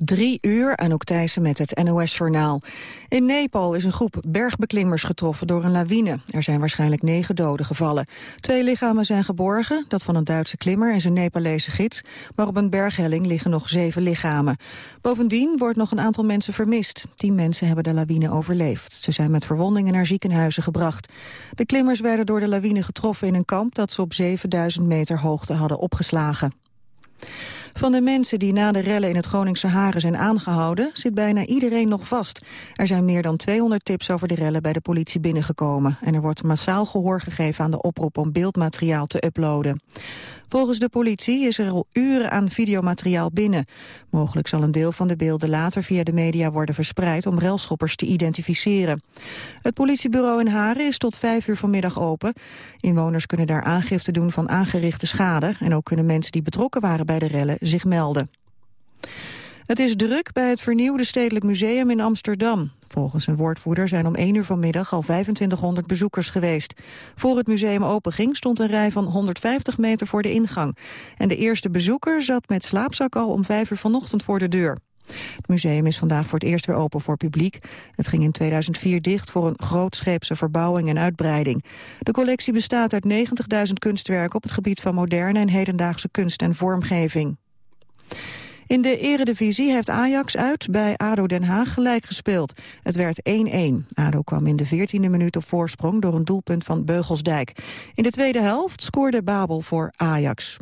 Drie uur, Anouk Thijssen met het NOS-journaal. In Nepal is een groep bergbeklimmers getroffen door een lawine. Er zijn waarschijnlijk negen doden gevallen. Twee lichamen zijn geborgen, dat van een Duitse klimmer en zijn Nepalese gids. Maar op een berghelling liggen nog zeven lichamen. Bovendien wordt nog een aantal mensen vermist. Tien mensen hebben de lawine overleefd. Ze zijn met verwondingen naar ziekenhuizen gebracht. De klimmers werden door de lawine getroffen in een kamp dat ze op 7000 meter hoogte hadden opgeslagen. Van de mensen die na de rellen in het Groningse Haren zijn aangehouden... zit bijna iedereen nog vast. Er zijn meer dan 200 tips over de rellen bij de politie binnengekomen. En er wordt massaal gehoor gegeven aan de oproep om beeldmateriaal te uploaden. Volgens de politie is er al uren aan videomateriaal binnen. Mogelijk zal een deel van de beelden later via de media worden verspreid om relschoppers te identificeren. Het politiebureau in Haren is tot vijf uur vanmiddag open. Inwoners kunnen daar aangifte doen van aangerichte schade en ook kunnen mensen die betrokken waren bij de rellen zich melden. Het is druk bij het vernieuwde Stedelijk Museum in Amsterdam. Volgens een woordvoerder zijn om 1 uur vanmiddag al 2500 bezoekers geweest. Voor het museum openging stond een rij van 150 meter voor de ingang. En de eerste bezoeker zat met slaapzak al om 5 uur vanochtend voor de deur. Het museum is vandaag voor het eerst weer open voor publiek. Het ging in 2004 dicht voor een grootscheepse verbouwing en uitbreiding. De collectie bestaat uit 90.000 kunstwerken op het gebied van moderne en hedendaagse kunst en vormgeving. In de eredivisie heeft Ajax uit bij ADO Den Haag gelijk gespeeld. Het werd 1-1. ADO kwam in de 14e minuut op voorsprong door een doelpunt van Beugelsdijk. In de tweede helft scoorde Babel voor Ajax.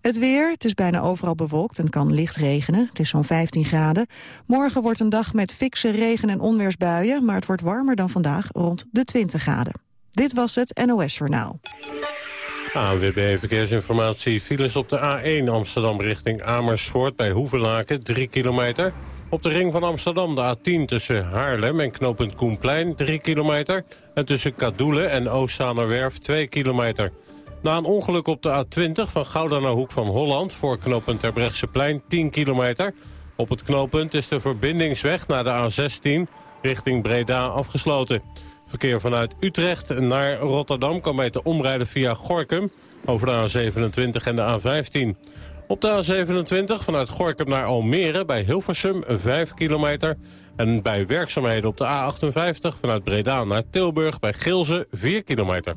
Het weer, het is bijna overal bewolkt en kan licht regenen. Het is zo'n 15 graden. Morgen wordt een dag met fikse regen- en onweersbuien... maar het wordt warmer dan vandaag, rond de 20 graden. Dit was het NOS Journaal. ANWB Verkeersinformatie. Files op de A1 Amsterdam richting Amersfoort bij Hoevelaken, 3 kilometer. Op de ring van Amsterdam de A10 tussen Haarlem en knooppunt Koenplein, 3 kilometer. En tussen Kadoelen en Oostzaanerwerf, 2 kilometer. Na een ongeluk op de A20 van Gouda naar Hoek van Holland... voor knooppunt Terbrechtseplein, 10 kilometer. Op het knooppunt is de verbindingsweg naar de A16 richting Breda afgesloten. Verkeer vanuit Utrecht naar Rotterdam kan beter omrijden via Gorkum... over de A27 en de A15. Op de A27 vanuit Gorkum naar Almere bij Hilversum 5 kilometer... en bij werkzaamheden op de A58 vanuit Breda naar Tilburg bij Gilze 4 kilometer.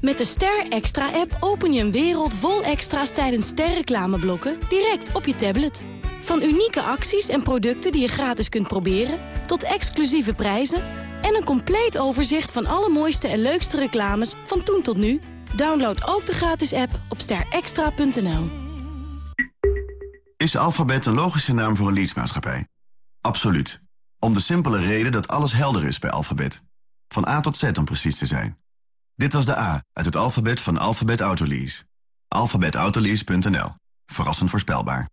Met de Ster Extra-app open je een wereld vol extra's tijdens sterreclameblokken direct op je tablet. Van unieke acties en producten die je gratis kunt proberen... tot exclusieve prijzen en een compleet overzicht van alle mooiste en leukste reclames van toen tot nu. Download ook de gratis app op sterextra.nl. Is Alphabet een logische naam voor een leadsmaatschappij? Absoluut. Om de simpele reden dat alles helder is bij Alphabet. Van A tot Z om precies te zijn. Dit was de A uit het alfabet van Alphabet Autolease. Alphabetautolease.nl. Verrassend voorspelbaar.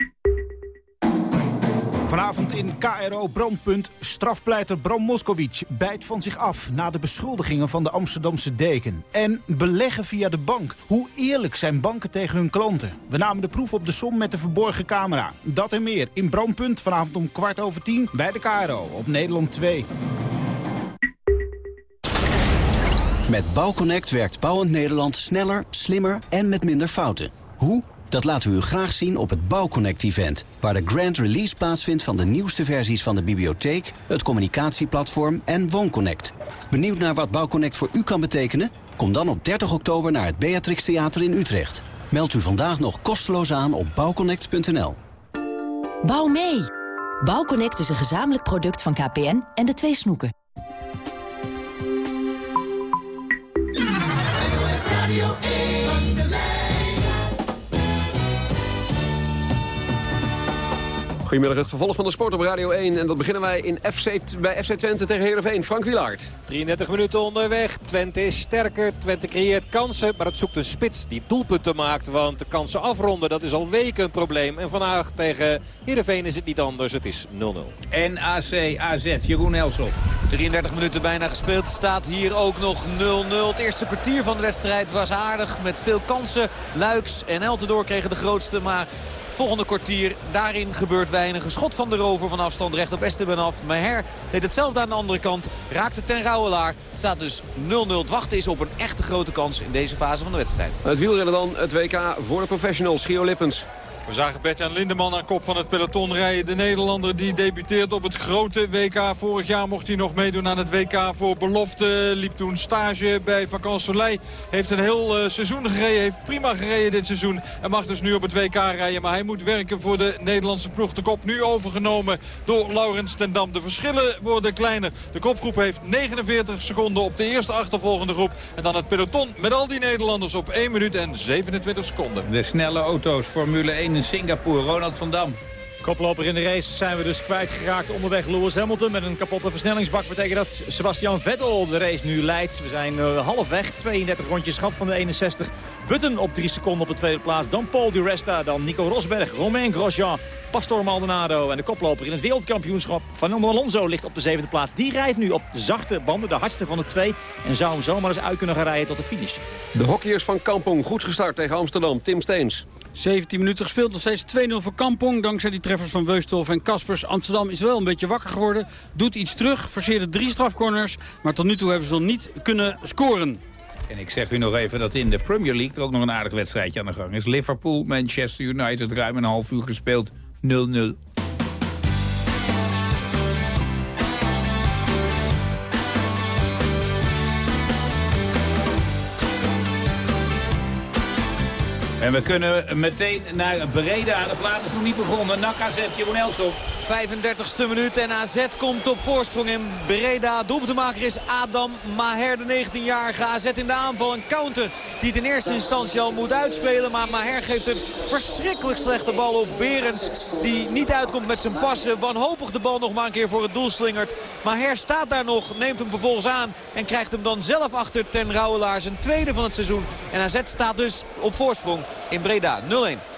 Vanavond in KRO Brandpunt strafpleiter Bram Moskowitz bijt van zich af... na de beschuldigingen van de Amsterdamse deken. En beleggen via de bank. Hoe eerlijk zijn banken tegen hun klanten? We namen de proef op de som met de verborgen camera. Dat en meer in Brandpunt vanavond om kwart over tien bij de KRO op Nederland 2. Met Bouwconnect werkt Bouwend Nederland sneller, slimmer en met minder fouten. Hoe? Dat laten we u graag zien op het Bouwconnect-event... waar de grand release plaatsvindt van de nieuwste versies van de bibliotheek... het communicatieplatform en WoonConnect. Benieuwd naar wat Bouwconnect voor u kan betekenen? Kom dan op 30 oktober naar het Beatrix Theater in Utrecht. Meld u vandaag nog kosteloos aan op bouwconnect.nl. Bouw mee! Bouwconnect is een gezamenlijk product van KPN en de twee snoeken. Goedemiddag, het vervolg van de sport op Radio 1. En dat beginnen wij in FC, bij FC Twente tegen Heerenveen. Frank Wilaert. 33 minuten onderweg. Twente is sterker. Twente creëert kansen. Maar het zoekt een spits die doelpunten maakt. Want de kansen afronden, dat is al weken een probleem. En vandaag tegen Heerenveen is het niet anders. Het is 0-0. NAC AZ, Jeroen Elsof. 33 minuten bijna gespeeld. Het staat hier ook nog 0-0. Het eerste kwartier van de wedstrijd was aardig. Met veel kansen. Luiks en Eltendoor kregen de grootste. Maar Volgende kwartier, daarin gebeurt weinig. Een schot van de rover van afstand recht op Esteban af. Maher deed hetzelfde aan de andere kant. Raakte ten Rouwelaar. Staat dus 0-0. Het wachten is op een echte grote kans in deze fase van de wedstrijd. Het wielrennen dan, het WK voor de professionals. Gio Lippens. We zagen Bertjan Lindeman aan kop van het peloton rijden. De Nederlander die debuteert op het grote WK. Vorig jaar mocht hij nog meedoen aan het WK voor belofte. Liep toen stage bij Vacances Soleil. Heeft een heel uh, seizoen gereden. Heeft prima gereden dit seizoen. En mag dus nu op het WK rijden. Maar hij moet werken voor de Nederlandse ploeg. De kop nu overgenomen door Laurens ten Dam. De verschillen worden kleiner. De kopgroep heeft 49 seconden op de eerste achtervolgende groep. En dan het peloton met al die Nederlanders op 1 minuut en 27 seconden. De snelle auto's Formule 1 in Singapore. Ronald van Dam. Koploper in de race zijn we dus kwijtgeraakt onderweg. Lewis Hamilton met een kapotte versnellingsbak betekent dat Sebastian Vettel de race nu leidt. We zijn uh, halfweg, 32 rondjes schat van de 61. Button op 3 seconden op de tweede plaats. Dan Paul Di Resta, dan Nico Rosberg, Romain Grosjean, Pastor Maldonado. En de koploper in het wereldkampioenschap, Fernando Alonso, ligt op de zevende plaats. Die rijdt nu op de zachte banden, de hardste van de twee. En zou hem zomaar eens uit kunnen gaan rijden tot de finish. De hockeyers van Kampong, goed gestart tegen Amsterdam. Tim Steens. 17 minuten gespeeld, nog steeds 2-0 voor Kampong. Dankzij die treffers van Weusthof en Kaspers. Amsterdam is wel een beetje wakker geworden. Doet iets terug, forceerde drie strafcorners. Maar tot nu toe hebben ze nog niet kunnen scoren. En ik zeg u nog even dat in de Premier League er ook nog een aardig wedstrijdje aan de gang is. Liverpool, Manchester United, ruim een half uur gespeeld, 0-0. En we kunnen meteen naar Breda. De plaat is nog niet begonnen. Nak AZ, Jeroen Elsof. 35e minuut en AZ komt op voorsprong in Breda. Doelpuntenmaker is Adam Maher, de 19-jarige AZ in de aanval. Een counter die het in eerste instantie al moet uitspelen. Maar Maher geeft een verschrikkelijk slechte bal op Berends. Die niet uitkomt met zijn passen. Wanhopig de bal nog maar een keer voor het doel slingert. Maher staat daar nog, neemt hem vervolgens aan. En krijgt hem dan zelf achter ten Rouwelaar. Zijn tweede van het seizoen. En AZ staat dus op voorsprong in Breda 0-1.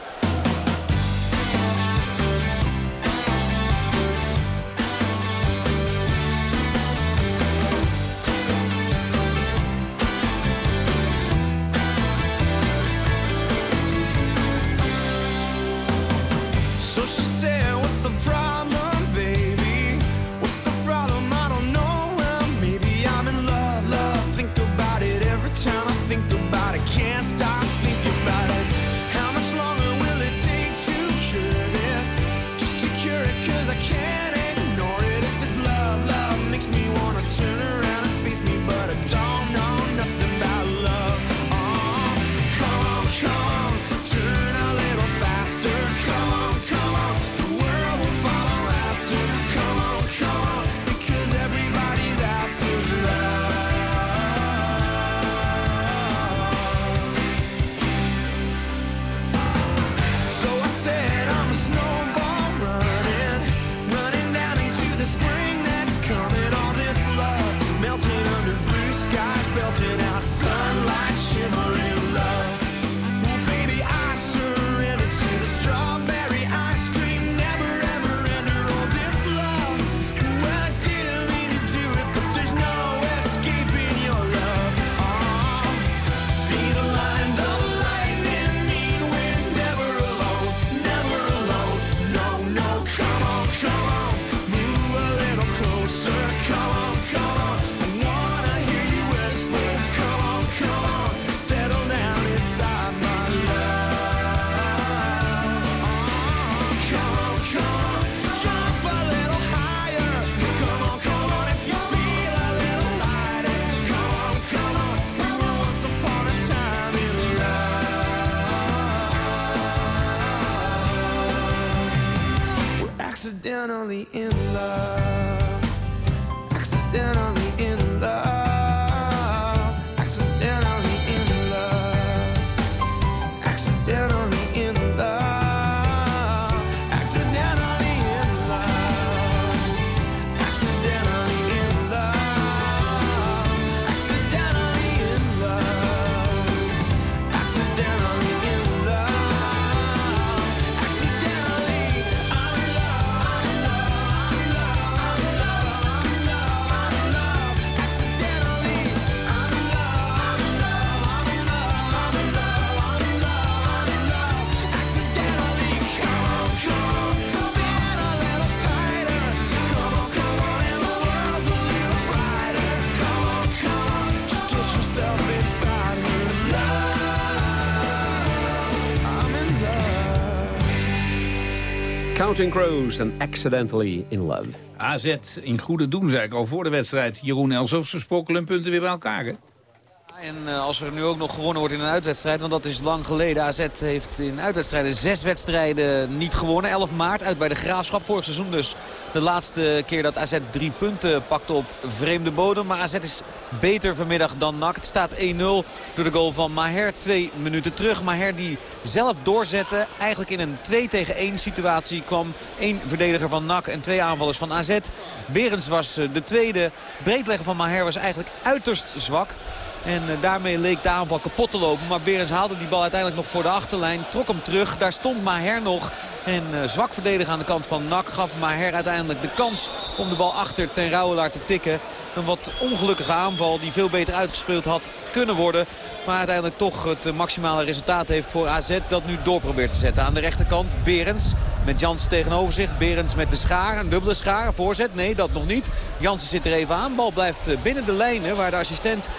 Only in love Counting Crows en Accidentally in Love. AZ in goede doen, zei ik al voor de wedstrijd. Jeroen Elsof, ze sprokkelen punten weer bij elkaar? En uh, als er nu ook nog gewonnen wordt in een uitwedstrijd, want dat is lang geleden. AZ heeft in uitwedstrijden zes wedstrijden niet gewonnen. 11 maart uit bij de Graafschap. Vorig seizoen dus de laatste keer dat AZ drie punten pakte op vreemde bodem. Maar AZ is beter vanmiddag dan NAC. Het staat 1-0 door de goal van Maher. Twee minuten terug. Maher die zelf doorzette. Eigenlijk in een 2 tegen 1 situatie kwam één verdediger van NAC en twee aanvallers van AZ. Berens was eh, de tweede. Breedleggen van Maher was eigenlijk uiterst zwak. En eh, daarmee leek de aanval kapot te lopen. Maar Berens haalde die bal uiteindelijk nog voor de achterlijn. Trok hem terug. Daar stond Maher nog. En uh, zwak verdedigen aan de kant van Nak gaf Maher uiteindelijk de kans om de bal achter ten Rouwelaar te tikken. Een wat ongelukkige aanval die veel beter uitgespeeld had kunnen worden. Maar uiteindelijk toch het maximale resultaat heeft voor AZ dat nu door probeert te zetten. Aan de rechterkant Berens met Jans tegenover zich. Berens met de schaar, een dubbele schaar. Voorzet, nee dat nog niet. Jansen zit er even aan. Bal blijft eh, binnen de lijnen waar de assistent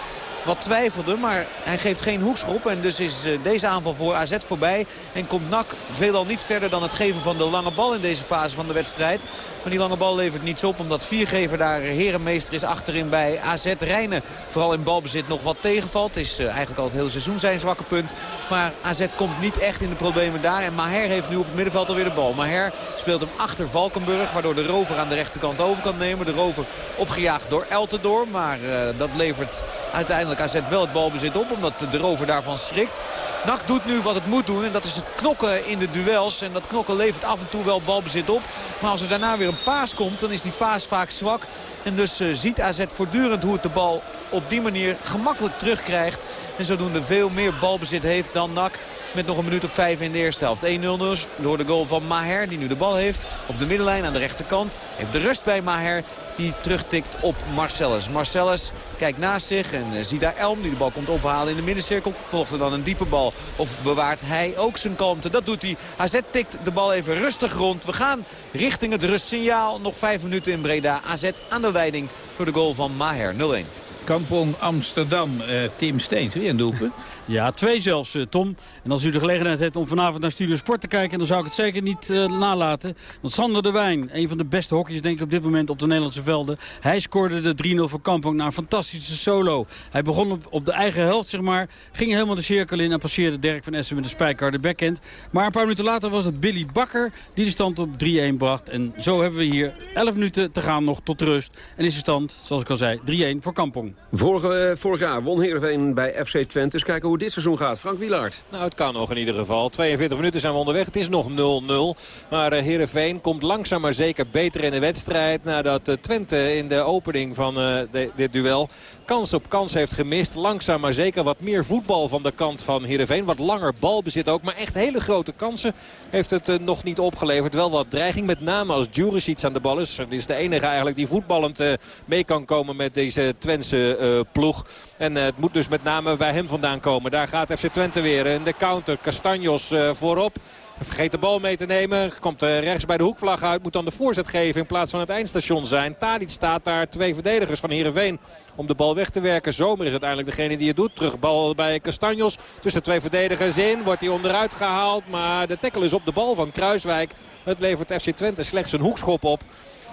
wat twijfelde. Maar hij geeft geen hoekschop. En dus is eh, deze aanval voor AZ voorbij. En komt NAC veelal niet verder dan het geven van de lange bal in deze fase van de wedstrijd. Maar die lange bal levert niets op. Omdat viergever daar herenmeester is achterin bij AZ. Rijnen vooral in balbezit nog wat tegenvalt. Is uh, eigenlijk al het hele seizoen zijn zwakke punt. Maar AZ komt niet echt in de problemen daar. En Maher heeft nu op het middenveld alweer de bal. Maher speelt hem achter Valkenburg. Waardoor de rover aan de rechterkant over kan nemen. De rover opgejaagd door Eltendoor. Maar uh, dat levert uiteindelijk AZ wel het balbezit op. Omdat de rover daarvan schrikt. NAC doet nu wat het moet doen. En dat is het knokken in de duels. En dat knokken levert af en toe wel balbezit op. Maar als er daarna weer een paas komt, dan is die paas vaak zwak. En dus uh, ziet AZ voortdurend hoe het de bal op die manier gemakkelijk terugkrijgt. En zodoende veel meer balbezit heeft dan NAC. Met nog een minuut of vijf in de eerste helft. 1-0 dus door de goal van Maher die nu de bal heeft. Op de middenlijn aan de rechterkant. Heeft de rust bij Maher die terugtikt op Marcellus. Marcellus kijkt naast zich en uh, ziet daar Elm die de bal komt ophalen in de middencirkel. Volgt er dan een diepe bal of bewaart hij ook zijn kalmte. Dat doet hij. AZ tikt de bal even rustig rond. We gaan richting het rustsignaal. Nog vijf minuten in Breda. AZ aan de leiding door de goal van Maher 0-1. Kampong Amsterdam, uh, Tim Steens, weer een doelpunt. Ja, twee zelfs, Tom. En als u de gelegenheid hebt om vanavond naar Studio Sport te kijken... dan zou ik het zeker niet uh, nalaten. Want Sander de Wijn, een van de beste hockeyers denk ik op dit moment op de Nederlandse velden. Hij scoorde de 3-0 voor Kampong naar een fantastische solo. Hij begon op, op de eigen helft, zeg maar. Ging helemaal de cirkel in en passeerde Dirk van Essen met een de backhand. Maar een paar minuten later was het Billy Bakker die de stand op 3-1 bracht. En zo hebben we hier 11 minuten te gaan nog tot rust. En is de stand, zoals ik al zei, 3-1 voor Kampong. Uh, vorig jaar won Heerenveen bij FC Twente. Dus kijken hoe dit seizoen gaat. Frank Wielaert. Nou, het kan nog in ieder geval. 42 minuten zijn we onderweg. Het is nog 0-0. Maar uh, Heerenveen komt langzaam maar zeker beter in de wedstrijd. Nadat uh, Twente in de opening van de, dit duel kans op kans heeft gemist. Langzaam maar zeker wat meer voetbal van de kant van Heerenveen. Wat langer balbezit ook. Maar echt hele grote kansen heeft het nog niet opgeleverd. Wel wat dreiging. Met name als Juricic aan de bal is. Die is de enige eigenlijk die voetballend mee kan komen met deze Twentse ploeg. En het moet dus met name bij hem vandaan komen. Daar gaat FC Twente weer in de counter. Castanjos voorop. Vergeet de bal mee te nemen. Komt uh, rechts bij de hoekvlag uit. Moet dan de voorzet geven in plaats van het eindstation zijn. Tadic staat daar. Twee verdedigers van Heerenveen om de bal weg te werken. Zomer is uiteindelijk degene die het doet. Terugbal bij Castanjos. Tussen twee verdedigers in. Wordt hij onderuit gehaald. Maar de tackle is op de bal van Kruiswijk. Het levert FC Twente slechts een hoekschop op.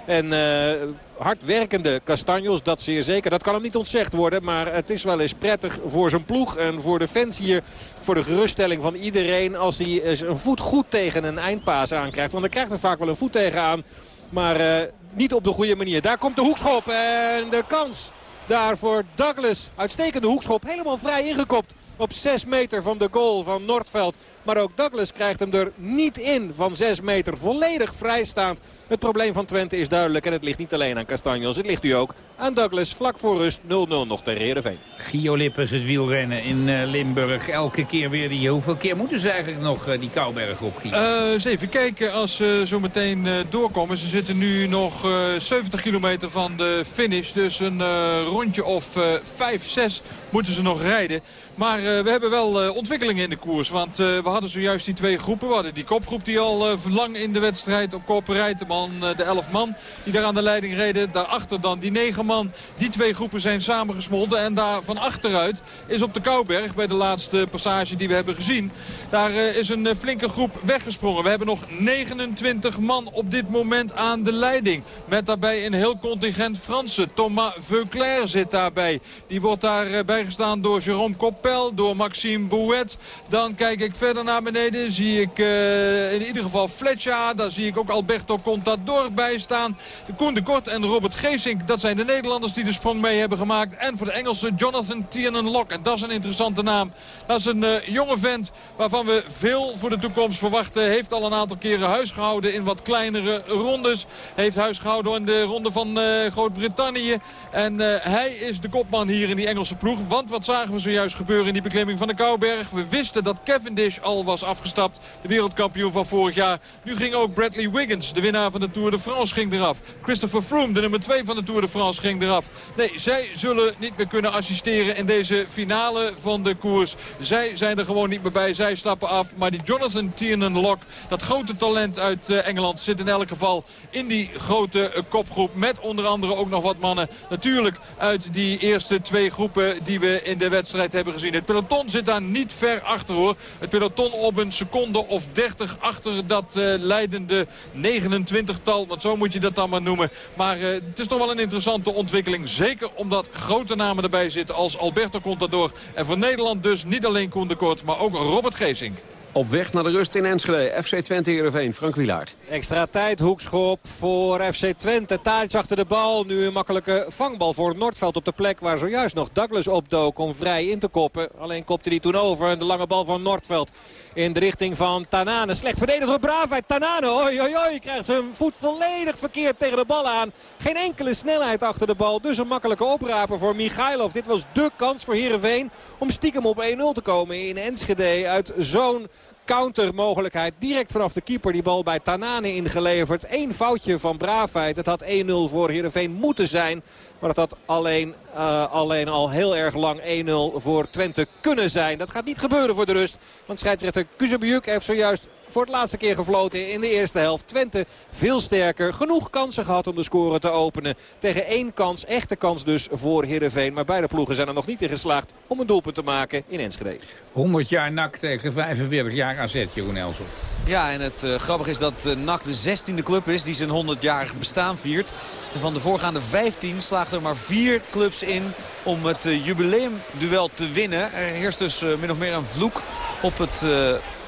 En uh, hardwerkende Castanjos, dat zeer zeker. Dat kan hem niet ontzegd worden. Maar het is wel eens prettig voor zijn ploeg. En voor de fans hier. Voor de geruststelling van iedereen. Als hij een voet goed tegen een eindpaas aankrijgt. Want dan krijgt hij vaak wel een voet tegenaan. Maar uh, niet op de goede manier. Daar komt de hoekschop. En de kans daar voor Douglas. Uitstekende hoekschop. Helemaal vrij ingekopt op 6 meter van de goal van Noordveld. Maar ook Douglas krijgt hem er niet in van 6 meter. Volledig vrijstaand. Het probleem van Twente is duidelijk. En het ligt niet alleen aan Castanjos. Het ligt u ook aan Douglas. Vlak voor rust 0-0 nog tegen Heerenveen. Gio Lippes, het wielrennen in uh, Limburg. Elke keer weer die... Hoeveel keer moeten ze eigenlijk nog uh, die Kouberg op, Gio? Uh, eens even kijken als ze zo meteen doorkomen. Ze zitten nu nog 70 kilometer van de finish. Dus een rondje of 5, 6 moeten ze nog rijden. Maar we hebben wel ontwikkelingen in de koers. Want we hadden zojuist die twee groepen. We hadden die kopgroep die al lang in de wedstrijd op kop rijdt. De, man, de elf man die daar aan de leiding reden. Daarachter dan die negen man. Die twee groepen zijn samengesmolten. En daar van achteruit is op de Kouberg bij de laatste passage die we hebben gezien. Daar is een flinke groep weggesprongen. We hebben nog 29 man op dit moment aan de leiding. Met daarbij een heel contingent Fransen. Thomas Veuclair zit daarbij. Die wordt daar eh, bijgestaan door Jérôme Coppel, door Maxime Bouet. Dan kijk ik verder naar beneden. Zie ik uh, in ieder geval Fletcher. Daar zie ik ook Alberto Contador bij staan. Koen de Kort en Robert Geesink. Dat zijn de Nederlanders die de sprong mee hebben gemaakt. En voor de Engelsen Jonathan Tiernan-Lok. En dat is een interessante naam. Dat is een uh, jonge vent waarvan we veel voor de toekomst verwachten. Heeft al een aantal keren huis gehouden in wat kleinere rondes. Heeft huis gehouden in de ronde van uh, Groot-Brittannië. En hij is de kopman hier in die Engelse ploeg. Want wat zagen we zojuist gebeuren in die beklimming van de Kouberg? We wisten dat Cavendish al was afgestapt. De wereldkampioen van vorig jaar. Nu ging ook Bradley Wiggins, de winnaar van de Tour de France, ging eraf. Christopher Froome, de nummer 2 van de Tour de France, ging eraf. Nee, zij zullen niet meer kunnen assisteren in deze finale van de koers. Zij zijn er gewoon niet meer bij. Zij stappen af. Maar die Jonathan Tiernan-Lok, dat grote talent uit uh, Engeland, zit in elk geval in die grote uh, kopgroep. Met onder andere ook nog wat mannen. Natuurlijk uit die eerste twee groepen die we in de wedstrijd hebben gezien. Het peloton zit daar niet ver achter hoor. Het peloton op een seconde of 30 achter dat uh, leidende 29-tal. Want zo moet je dat dan maar noemen. Maar uh, het is toch wel een interessante ontwikkeling. Zeker omdat grote namen erbij zitten als Alberto Contador. En voor Nederland dus niet alleen Koen de Kort, maar ook Robert Geesink. Op weg naar de rust in Enschede. FC Twente Heerenveen. Frank Wilaert. Extra tijd. Hoekschop voor FC Twente. Tadic achter de bal. Nu een makkelijke vangbal voor Noordveld op de plek waar zojuist nog Douglas opdook om vrij in te koppen. Alleen kopte hij toen over. De lange bal van Noordveld in de richting van Tanane. Slecht verdedigd door Braafheid. Tanane, oi, oi, krijgt zijn voet volledig verkeerd tegen de bal aan. Geen enkele snelheid achter de bal. Dus een makkelijke opraper voor Michailov. Dit was dé kans voor Heerenveen om stiekem op 1-0 te komen in Enschede uit zo'n countermogelijkheid. Direct vanaf de keeper die bal bij Tanane ingeleverd. Eén foutje van Braafheid. Het had 1-0 voor Heerenveen moeten zijn. Maar dat had alleen, uh, alleen al heel erg lang 1-0 voor Twente kunnen zijn. Dat gaat niet gebeuren voor de rust. Want scheidsrechter Kuzebujuk heeft zojuist voor het laatste keer gefloten in de eerste helft. Twente veel sterker. Genoeg kansen gehad om de score te openen. Tegen één kans, echte kans dus voor Heerenveen. Maar beide ploegen zijn er nog niet in geslaagd om een doelpunt te maken in Enschede. 100 jaar NAC tegen 45 jaar AZ, Jeroen Elsof. Ja, en het uh, grappige is dat uh, NAC de 16e club is die zijn 100-jarig bestaan viert. En van de voorgaande 15 slaagden er maar vier clubs in om het uh, jubileumduel te winnen. Er heerst dus min of meer een vloek op het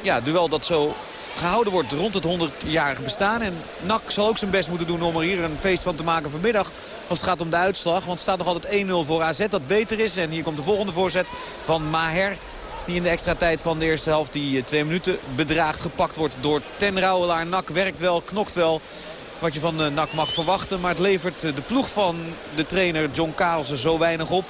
ja, duel dat zo gehouden wordt rond het 100-jarige bestaan. En NAC zal ook zijn best moeten doen om er hier een feest van te maken vanmiddag. Als het gaat om de uitslag. Want het staat nog altijd 1-0 voor AZ dat beter is. En hier komt de volgende voorzet van Maher. Die in de extra tijd van de eerste helft die twee minuten bedraagt gepakt wordt door Ten Rouwelaar. NAC werkt wel, knokt wel wat je van NAC mag verwachten. Maar het levert de ploeg van de trainer John Karelsen zo weinig op.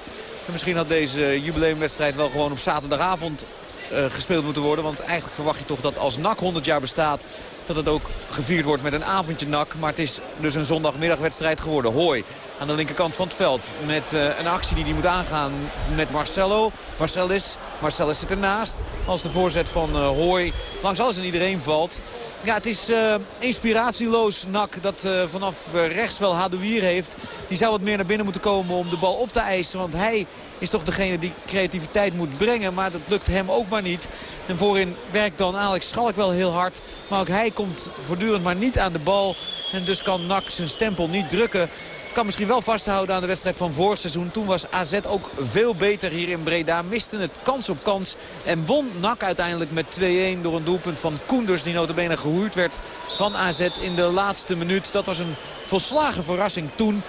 En misschien had deze jubileumwedstrijd wel gewoon op zaterdagavond uh, gespeeld moeten worden. Want eigenlijk verwacht je toch dat als NAC 100 jaar bestaat... dat het ook gevierd wordt met een avondje NAC. Maar het is dus een zondagmiddagwedstrijd geworden. Hooi aan de linkerkant van het veld. Met uh, een actie die hij moet aangaan met Marcelo. Marcelis, Marcelis zit ernaast. Als de voorzet van uh, Hooi langs alles en iedereen valt. Ja, het is uh, inspiratieloos nak dat vanaf rechts wel Hadouier heeft. Die zou wat meer naar binnen moeten komen om de bal op te eisen. Want hij is toch degene die creativiteit moet brengen. Maar dat lukt hem ook maar niet. En voorin werkt dan Alex Schalk wel heel hard. Maar ook hij komt voortdurend maar niet aan de bal. En dus kan NAC zijn stempel niet drukken. Kan misschien wel vasthouden aan de wedstrijd van vorig seizoen. Toen was AZ ook veel beter hier in Breda. Misten het kans op kans. En won NAC uiteindelijk met 2-1 door een doelpunt van Koenders. Die notabene gehuurd werd van AZ in de laatste minuut. Dat was een volslagen verrassing toen.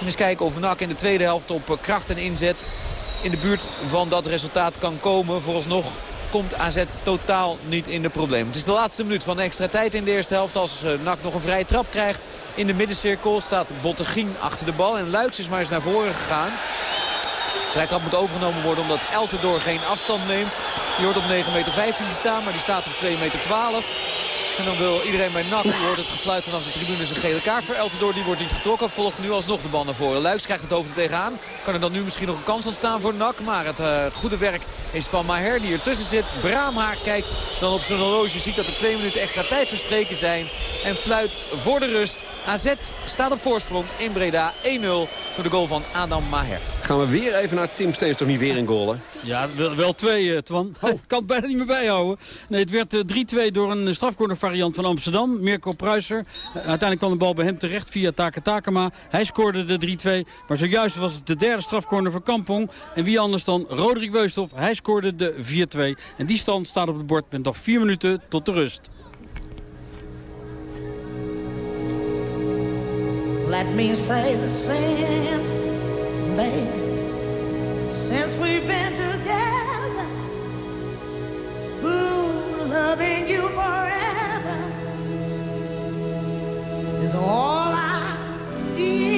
En eens kijken of NAC in de tweede helft op kracht en inzet in de buurt van dat resultaat kan komen. Vooralsnog komt AZ totaal niet in de problemen. Het is de laatste minuut van extra tijd in de eerste helft. Als uh, NAC nog een vrije trap krijgt in de middencirkel staat Bottegien achter de bal. En Luiks is maar eens naar voren gegaan. De vrije trap moet overgenomen worden omdat Eltendoor geen afstand neemt. Die hoort op 9,15 meter te staan, maar die staat op 2,12 meter. En dan wil iedereen bij NAC, u hoort het gefluit vanaf de tribune zijn gele kaart voor Eltendoor. Die wordt niet getrokken, volgt nu alsnog de bal naar voren. Luiks krijgt het hoofd er tegenaan. Kan er dan nu misschien nog een kans ontstaan voor NAC. Maar het uh, goede werk is van Maher die ertussen zit. Braamhaar kijkt dan op zijn horloge. Ziet dat er twee minuten extra tijd verstreken zijn. En fluit voor de rust. AZ staat op voorsprong in Breda 1-0 door de goal van Adam Maher. Gaan we weer even naar Tim Steens, toch niet weer in goal, hè? Ja, wel, wel twee, uh, Twan. Oh. kan het bijna niet meer bijhouden. Nee, het werd uh, 3-2 door een strafcorner variant van Amsterdam. Mirko Pruiser. Uh, uiteindelijk kwam de bal bij hem terecht via Taka Takema. Hij scoorde de 3-2. Maar zojuist was het de derde strafcorner van Kampong. En wie anders dan Roderick Weusthof. Hij scoorde de 4-2. En die stand staat op het bord met nog vier minuten tot de rust. Let me say the since, baby, since we've been together, ooh, loving you forever is all I need.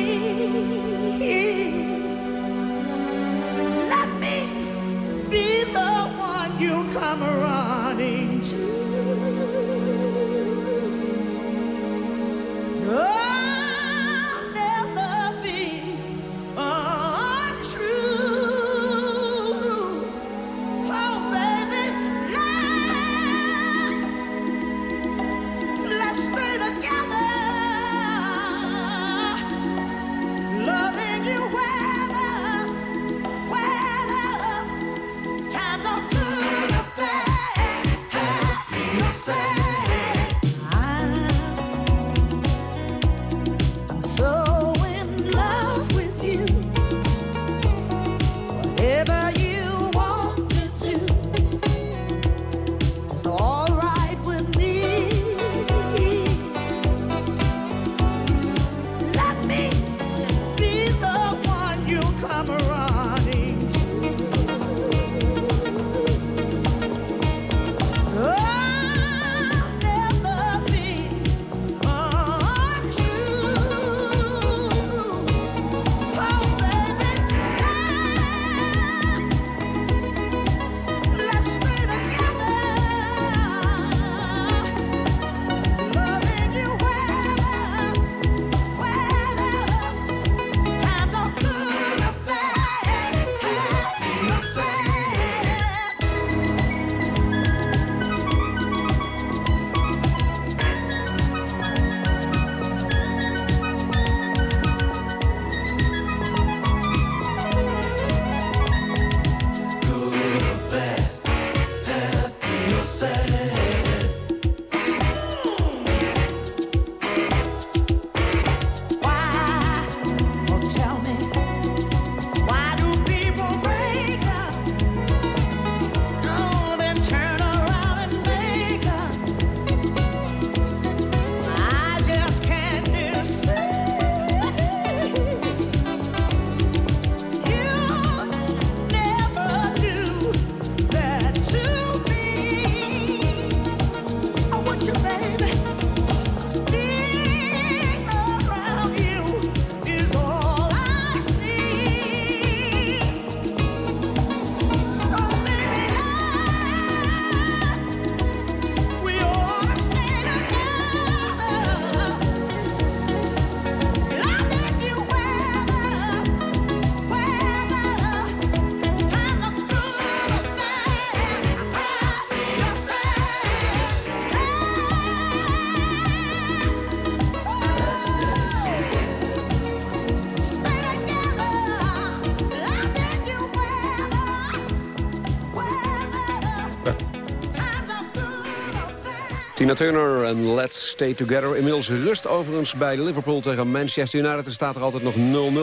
Tina Turner en Let's Stay Together. Inmiddels rust overigens bij Liverpool tegen Manchester United. Er staat er altijd nog 0-0.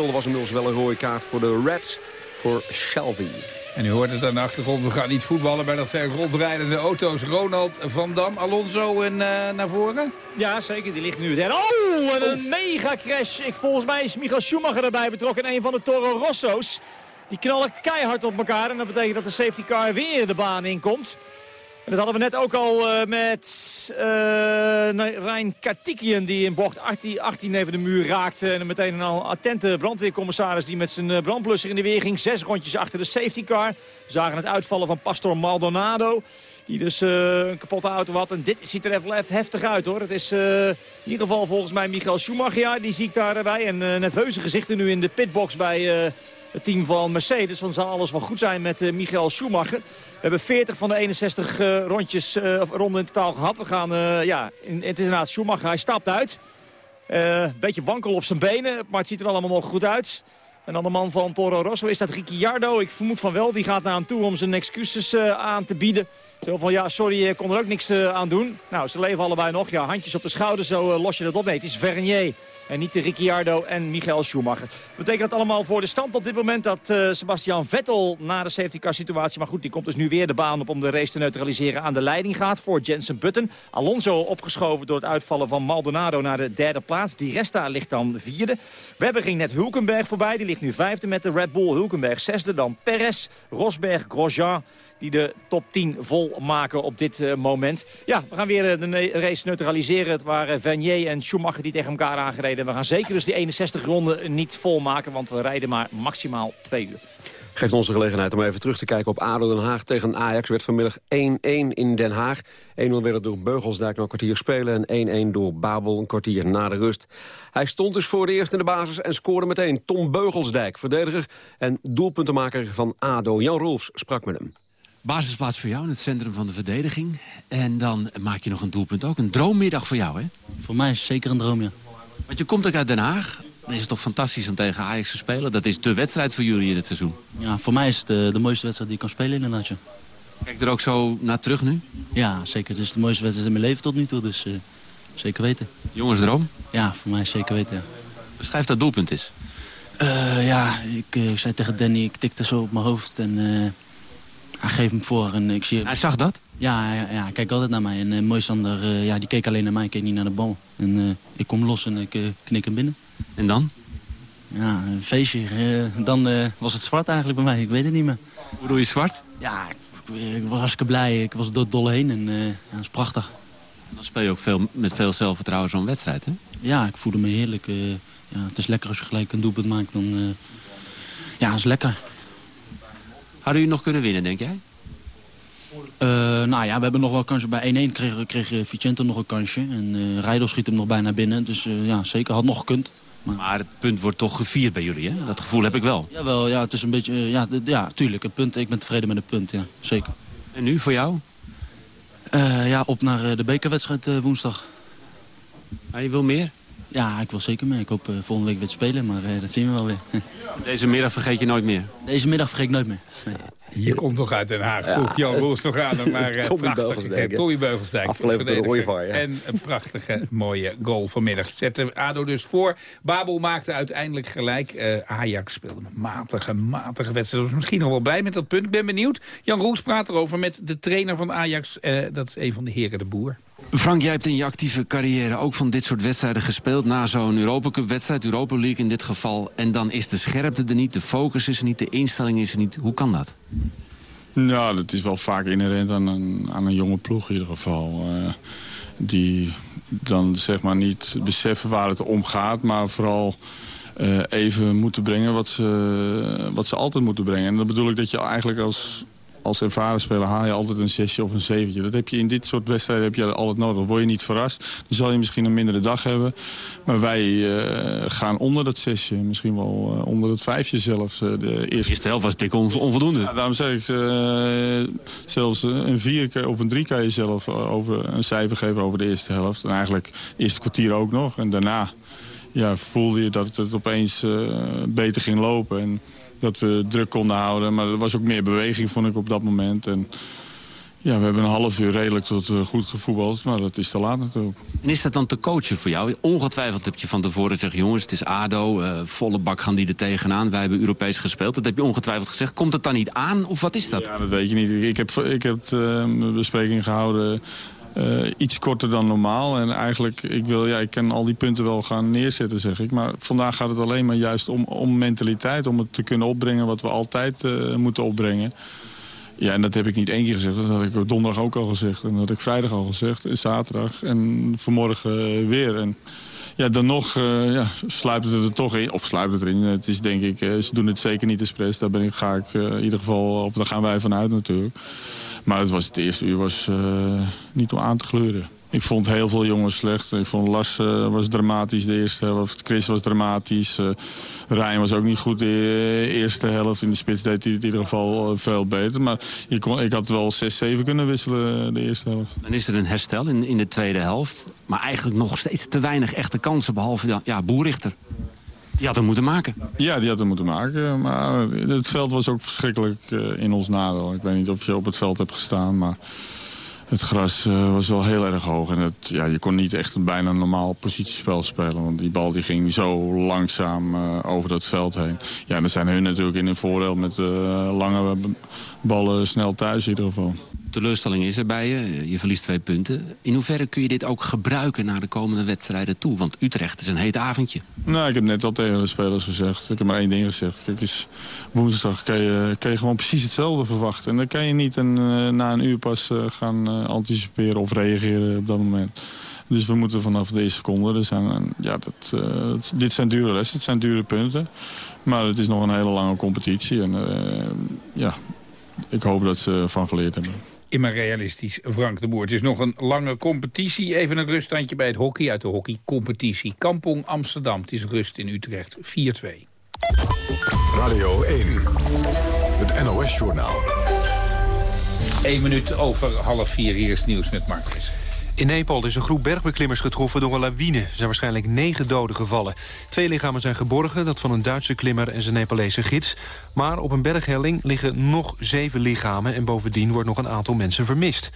Er was inmiddels wel een rode kaart voor de Reds, voor Shelby. En u hoort het aan de achtergrond, we gaan niet voetballen, maar dat zijn rondrijdende auto's. Ronald van Dam, Alonso en, uh, naar voren? Ja, zeker. Die ligt nu derde. Oh, en een mega crash. Ik, volgens mij is Michael Schumacher erbij betrokken in een van de Toro Rosso's. Die knallen keihard op elkaar en dat betekent dat de safety car weer de baan inkomt. Dat hadden we net ook al uh, met uh, Rijn Kartikian die in bocht 18, 18 even de muur raakte. En meteen een al attente brandweercommissaris die met zijn brandblusser in de weer ging. Zes rondjes achter de safety car. Zagen het uitvallen van Pastor Maldonado. Die dus een kapotte auto had. En dit ziet er even heftig uit hoor. Het is in ieder geval volgens mij Michael Schumacher. Die zie ik daarbij. En nerveuze gezichten nu in de pitbox bij het team van Mercedes. Want zal alles wel goed zijn met uh, Michael Schumacher. We hebben 40 van de 61 uh, rondjes, uh, ronden in totaal gehad. We gaan, ja, het is inderdaad Schumacher. Hij stapt uit. Een beetje wankel op zijn benen, maar het ziet er allemaal nog goed uit. En dan de man van Toro Rosso is dat Ricciardo. Ik vermoed van wel, die gaat naar hem toe om zijn excuses aan te bieden. Zo van, ja, sorry, ik kon er ook niks aan doen. Nou, ze leven allebei nog. Ja, handjes op de schouder, zo los je dat op. Nee, het is Vernier en niet de Ricciardo en Michael Schumacher. Betekent dat allemaal voor de stand op dit moment dat uh, Sebastian Vettel na de safety car situatie... maar goed, die komt dus nu weer de baan op om de race te neutraliseren... aan de leiding gaat voor Jensen Button. Alonso opgeschoven door het uitvallen van Maldonado naar de derde plaats. Di Resta ligt dan vierde. Webber ging net Hulkenberg voorbij. Die ligt nu vijfde met de Red Bull. Hulkenberg zesde, dan Perez, Rosberg, Grosjean die de top 10 vol maken op dit uh, moment. Ja, we gaan weer uh, de race neutraliseren. Het waren Vernier en Schumacher die tegen elkaar aangereden. We gaan zeker dus die 61 ronden niet vol maken, want we rijden maar maximaal twee uur. Geeft ons de gelegenheid om even terug te kijken op ADO Den Haag tegen Ajax. Werd vanmiddag 1-1 in Den Haag. 1-0 werd door Beugelsdijk nog een kwartier spelen... en 1-1 door Babel een kwartier na de rust. Hij stond dus voor de eerst in de basis en scoorde meteen. Tom Beugelsdijk, verdediger en doelpuntenmaker van ADO. Jan Rolfs sprak met hem. Basisplaats voor jou in het centrum van de verdediging. En dan maak je nog een doelpunt ook. Een droommiddag voor jou, hè? Voor mij is het zeker een droom, ja. Want je komt ook uit Den Haag. Dan is het toch fantastisch om tegen Ajax te spelen? Dat is de wedstrijd voor jullie in het seizoen. Ja, voor mij is het de, de mooiste wedstrijd die ik kan spelen inderdaad, ja. Kijk er ook zo naar terug nu? Ja, zeker. Het is de mooiste wedstrijd in mijn leven tot nu toe, dus uh, zeker weten. Jongensdroom? Ja, voor mij zeker weten, ja. Beschrijf dat doelpunt eens. Uh, ja, ik uh, zei tegen Danny, ik tikte zo op mijn hoofd en hij geeft hem voor en ik zie... Hij zag dat? Ja, ja, ja hij kijkt altijd naar mij. En uh, Moisander, uh, ja, die keek alleen naar mij, keek niet naar de bal. En uh, ik kom los en ik knik hem binnen. En dan? Ja, een feestje. dan was het zwart eigenlijk bij mij, ik weet het niet meer. Hoe bedoel je zwart? Ja, ik, ik was hartstikke blij. Ik was door dol heen en ja, dat is prachtig. En dan speel je ook veel, met veel zelfvertrouwen zo'n wedstrijd, hè? Ja, ik voelde me heerlijk. ja, het is lekker als je gelijk een doelpunt maakt. Dan, ja, het is lekker. Hadden jullie nog kunnen winnen, denk jij? Uh, nou ja, we hebben nog wel kansen. Bij 1-1 kreeg, kreeg Vicente nog een kansje. En uh, Rijdel schiet hem nog bijna binnen. Dus uh, ja, zeker, had nog gekund. Maar... maar... het punt wordt toch gevierd bij jullie, hè? Dat gevoel heb ik wel. Jawel, ja, het is een beetje... ja, ja, tuurlijk, het punt, ik ben tevreden met het punt, ja, zeker. En nu, voor jou? ja, op naar de bekerwedstrijd woensdag. Maar je wil meer? Ja, ik wil zeker mee. Ik hoop volgende week weer te spelen, maar dat zien we wel weer. Deze middag vergeet je nooit meer? Deze middag vergeet ik nooit meer. Nee. Je komt toch uit Den Haag. Vroeg ja. Jan Roels nog aan om naar uh, Tommy Beugelsdijk. Tommy Beugelsdijk. Afgeleverd door de Ooievaar, ja. En een prachtige, mooie goal vanmiddag. Zette ADO dus voor. Babel maakte uiteindelijk gelijk. Uh, Ajax speelde een matige, matige wedstrijd. Dus misschien nog wel blij met dat punt. Ik ben benieuwd. Jan Roels praat erover met de trainer van Ajax. Uh, dat is een van de heren de Boer. Frank, jij hebt in je actieve carrière ook van dit soort wedstrijden gespeeld. Na zo'n Europa Cup wedstrijd, Europa League in dit geval. En dan is de scherpte er niet, de focus is er niet, de instelling is er niet. Hoe kan dat? Ja, dat is wel vaak inherent aan een, aan een jonge ploeg in ieder geval. Uh, die dan zeg maar niet beseffen waar het om gaat, maar vooral... Uh, even moeten brengen wat ze, wat ze altijd moeten brengen. En dan bedoel ik dat je eigenlijk als als ervaren speler haal je altijd een zesje of een zeventje. Dat heb je in dit soort wedstrijden heb je altijd nodig. Dan word je niet verrast. Dan zal je misschien een mindere dag hebben. Maar wij uh, gaan onder dat zesje. Misschien wel uh, onder het vijfje zelfs. Uh, de eerste... helft was dik on onvoldoende. Ja, daarom zeg ik, zelfs een vier of een drie kan je zelf over een cijfer geven over de eerste helft. En eigenlijk het eerste kwartier ook nog. En daarna ja, voelde je dat het opeens beter ging lopen. En, dat we druk konden houden. Maar er was ook meer beweging, vond ik, op dat moment. En ja, we hebben een half uur redelijk tot uh, goed gevoetbald. Maar dat is te laat natuurlijk. En is dat dan te coachen voor jou? Ongetwijfeld heb je van tevoren gezegd... jongens, het is ADO, uh, volle bak gaan die er tegenaan. Wij hebben Europees gespeeld. Dat heb je ongetwijfeld gezegd. Komt het dan niet aan of wat is dat? Ja, dat weet je niet. Ik heb, ik heb uh, bespreking gehouden uh, iets korter dan normaal. En eigenlijk, ik, wil, ja, ik kan al die punten wel gaan neerzetten, zeg ik. Maar vandaag gaat het alleen maar juist om, om mentaliteit. Om het te kunnen opbrengen wat we altijd uh, moeten opbrengen. Ja, en dat heb ik niet één keer gezegd. Dat had ik donderdag ook al gezegd. En dat had ik vrijdag al gezegd. Zaterdag en vanmorgen weer. En ja, dan nog uh, ja, sluipt het er toch in. Of sluipt het erin. Het is denk ik, ze doen het zeker niet expres. Daar ben ik, ga ik in ieder geval, of daar gaan wij vanuit natuurlijk. Maar het, was, het eerste uur was niet om aan te gleuren. Ik vond heel veel jongens slecht. Ik vond Las uh, was dramatisch de eerste helft. Chris was dramatisch. Uh, Rijn was ook niet goed de eerste helft. In de spits deed hij het in ieder geval veel beter. Maar je kon, ik had wel 6-7 kunnen wisselen de eerste helft. Dan is er een herstel in, in de tweede helft. Maar eigenlijk nog steeds te weinig echte kansen. Behalve ja, Boerichter. Die had hem moeten maken. Ja, die had hem moeten maken. Maar het veld was ook verschrikkelijk in ons nadeel. Ik weet niet of je op het veld hebt gestaan, maar... Het gras uh, was wel heel erg hoog. En het, ja, je kon niet echt een bijna normaal positiespel spelen. Want die bal die ging zo langzaam uh, over dat veld heen. Ja, dan zijn hun natuurlijk in een voordeel met uh, lange ballen snel thuis in ieder geval teleurstelling is er bij je. Je verliest twee punten. In hoeverre kun je dit ook gebruiken naar de komende wedstrijden toe? Want Utrecht is een heet avondje. Nou, ik heb net al tegen de spelers gezegd. Ik heb maar één ding gezegd. Kijk eens, woensdag kan je, kan je gewoon precies hetzelfde verwachten. En dan kan je niet een, uh, na een uur pas uh, gaan anticiperen of reageren op dat moment. Dus we moeten vanaf deze seconde. Er zijn, ja, dat, dit zijn dure lessen, het zijn dure punten. Maar het is nog een hele lange competitie. En ja, ik hoop dat ze van geleerd hebben immer realistisch, Frank de Boer. Het is nog een lange competitie. Even een ruststandje bij het hockey uit de hockeycompetitie. Kampong Amsterdam. Het is rust in Utrecht. 4-2. Radio 1. Het NOS-journaal. 1 minuut over half vier. Hier is nieuws met Mark Visser. In Nepal is een groep bergbeklimmers getroffen door een lawine. Er zijn waarschijnlijk negen doden gevallen. Twee lichamen zijn geborgen, dat van een Duitse klimmer en zijn Nepalese gids. Maar op een berghelling liggen nog zeven lichamen... en bovendien wordt nog een aantal mensen vermist.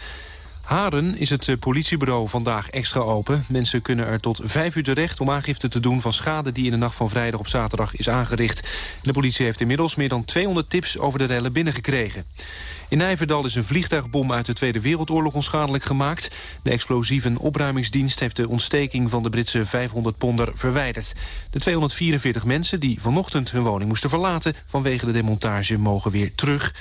Haren is het eh, politiebureau vandaag extra open. Mensen kunnen er tot vijf uur terecht om aangifte te doen... van schade die in de nacht van vrijdag op zaterdag is aangericht. De politie heeft inmiddels meer dan 200 tips over de rellen binnengekregen. In Nijverdal is een vliegtuigbom uit de Tweede Wereldoorlog onschadelijk gemaakt. De explosieve opruimingsdienst heeft de ontsteking van de Britse 500 ponder verwijderd. De 244 mensen die vanochtend hun woning moesten verlaten... vanwege de demontage mogen weer terug.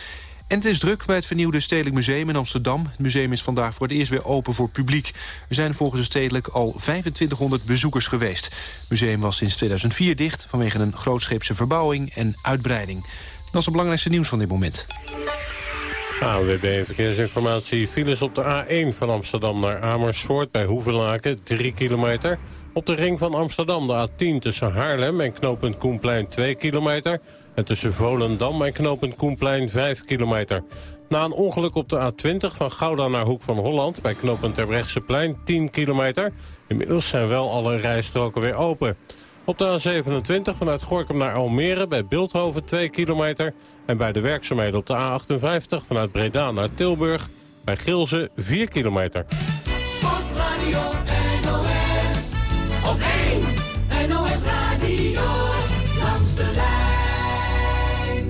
En het is druk bij het vernieuwde Stedelijk Museum in Amsterdam. Het museum is vandaag voor het eerst weer open voor publiek. Er zijn volgens het Stedelijk al 2500 bezoekers geweest. Het museum was sinds 2004 dicht vanwege een grootscheepse verbouwing en uitbreiding. Dat is het belangrijkste nieuws van dit moment. ANWB Verkeersinformatie. Files op de A1 van Amsterdam naar Amersfoort bij Hoevelaken, 3 kilometer. Op de ring van Amsterdam de A10 tussen Haarlem en knooppunt Koenplein 2 kilometer. En tussen Volendam en knooppunt Koenplein 5 kilometer. Na een ongeluk op de A20 van Gouda naar Hoek van Holland... bij knooppunt Terbrechtseplein 10 kilometer. Inmiddels zijn wel alle rijstroken weer open. Op de A27 vanuit Gorkum naar Almere bij Beeldhoven 2 kilometer... en bij de werkzaamheden op de A58 vanuit Breda naar Tilburg... bij Gilze 4 kilometer.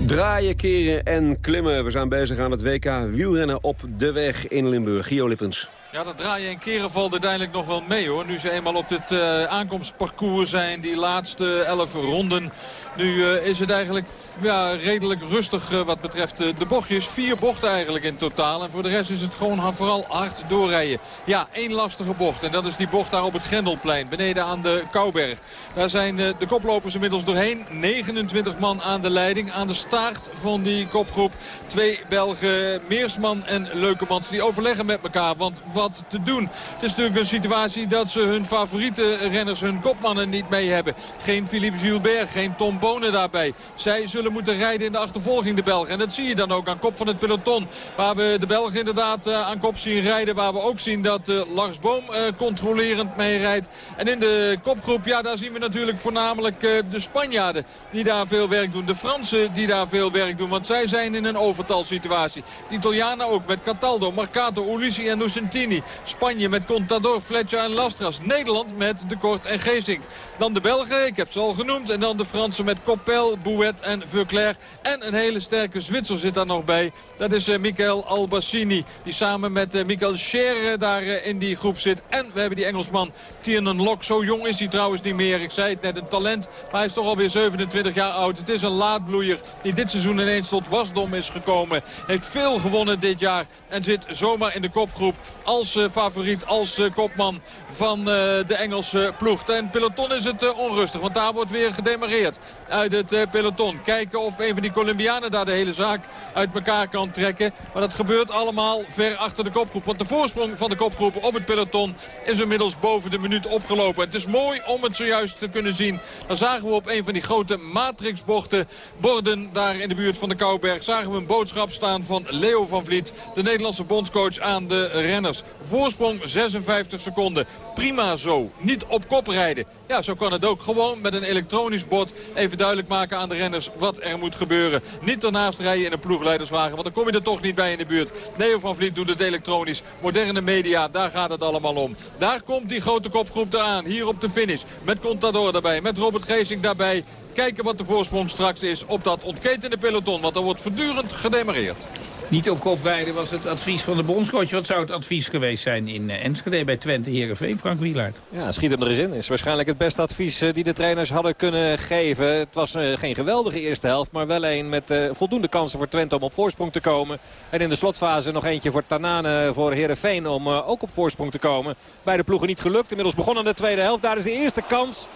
Draaien, keren en klimmen. We zijn bezig aan het WK wielrennen op de weg in Limburg. Gio Lippens. Ja, dat draaien en keren valt uiteindelijk nog wel mee hoor. Nu ze eenmaal op dit uh, aankomstparcours zijn, die laatste elf ronden. Nu uh, is het eigenlijk ja, redelijk rustig uh, wat betreft de bochtjes. Vier bochten eigenlijk in totaal. En voor de rest is het gewoon vooral hard doorrijden. Ja, één lastige bocht. En dat is die bocht daar op het Grendelplein. Beneden aan de Kouberg. Daar zijn de koplopers inmiddels doorheen. 29 man aan de leiding. Aan de staart van die kopgroep. Twee Belgen, Meersman en Leukemans. Die overleggen met elkaar. Want wat te doen. Het is natuurlijk een situatie dat ze hun favoriete renners, hun kopmannen niet mee hebben. Geen Philippe Gilbert, geen Tom Daarbij. Zij zullen moeten rijden in de achtervolging, de Belgen. En dat zie je dan ook aan kop van het peloton. Waar we de Belgen inderdaad uh, aan kop zien rijden. Waar we ook zien dat uh, Lars Boom uh, controlerend mee rijdt. En in de kopgroep, ja, daar zien we natuurlijk voornamelijk de Spanjaarden die daar veel werk doen. De Fransen die daar veel werk doen. Want zij zijn in een overtalsituatie. De Italianen ook met Cataldo, Marcato, Ulissi en Lucentini. Spanje met Contador, Fletcher en Lastras. Nederland met De Kort en Geesink. Dan de Belgen, ik heb ze al genoemd. En dan de Fransen met Coppel, Bouet en Veuclair. En een hele sterke Zwitser zit daar nog bij. Dat is uh, Michael Albassini. Die samen met uh, Michael Scher daar uh, in die groep zit. En we hebben die Engelsman Tiernan Lok. Zo jong is hij trouwens niet meer. Ik zei het net, een talent. Maar hij is toch alweer 27 jaar oud. Het is een laadbloeier die dit seizoen ineens tot wasdom is gekomen. Heeft veel gewonnen dit jaar. En zit zomaar in de kopgroep als favoriet, als kopman van de Engelse ploeg. En peloton is het onrustig, want daar wordt weer gedemareerd uit het peloton. Kijken of een van die Colombianen daar de hele zaak uit elkaar kan trekken. Maar dat gebeurt allemaal ver achter de kopgroep. Want de voorsprong van de kopgroep op het peloton is inmiddels boven de minuut opgelopen. Het is mooi om het zojuist te kunnen zien. Dan zagen we op een van die grote matrixbochten, borden daar in de buurt van de Kouberg, zagen we een boodschap staan van Leo van Vliet, de Nederlandse bondscoach aan de renners. Voorsprong 56 seconden. Prima zo. Niet op kop rijden. Ja, zo kan het ook. Gewoon met een elektronisch bord even duidelijk maken aan de renners wat er moet gebeuren. Niet ernaast rijden in een ploegleiderswagen, want dan kom je er toch niet bij in de buurt. Leo van Vliet doet het elektronisch. Moderne media, daar gaat het allemaal om. Daar komt die grote kopgroep eraan, hier op de finish. Met Contador daarbij, met Robert Geesing daarbij. Kijken wat de voorsprong straks is op dat ontketende peloton, want er wordt voortdurend gedemareerd. Niet op kop rijden was het advies van de bondscoach. Wat zou het advies geweest zijn in uh, Enschede bij Twente Herenveen, Frank Wielaert? Ja, schiet hem er eens in. Is waarschijnlijk het beste advies uh, die de trainers hadden kunnen geven. Het was uh, geen geweldige eerste helft, maar wel een met voldoende kansen voor Twente om op voorsprong te komen. En in de slotfase nog eentje voor Tanane voor Herenveen om ook op voorsprong te komen. Beide ploegen niet gelukt. Inmiddels begonnen de tweede helft. Daar is de eerste kans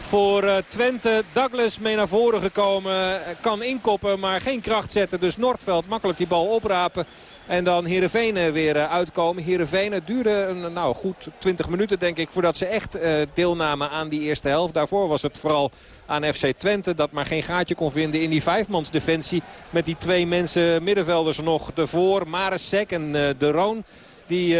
voor uh, Twente. Douglas mee naar voren gekomen. Kan inkoppen, maar geen kracht zetten. Dus Noordveld makkelijk die bal oprapen. En dan Heerenveen weer uh, uitkomen. Heerenveen, duurde een, nou, goed 20 minuten denk ik voordat ze echt deelnamen aan die eerste helft. Daarvoor was het vooral aan FC Twente dat maar geen gaatje kon vinden in die vijfmansdefensie. Met die twee mensen middenvelders nog ervoor. Maresek en De Roon die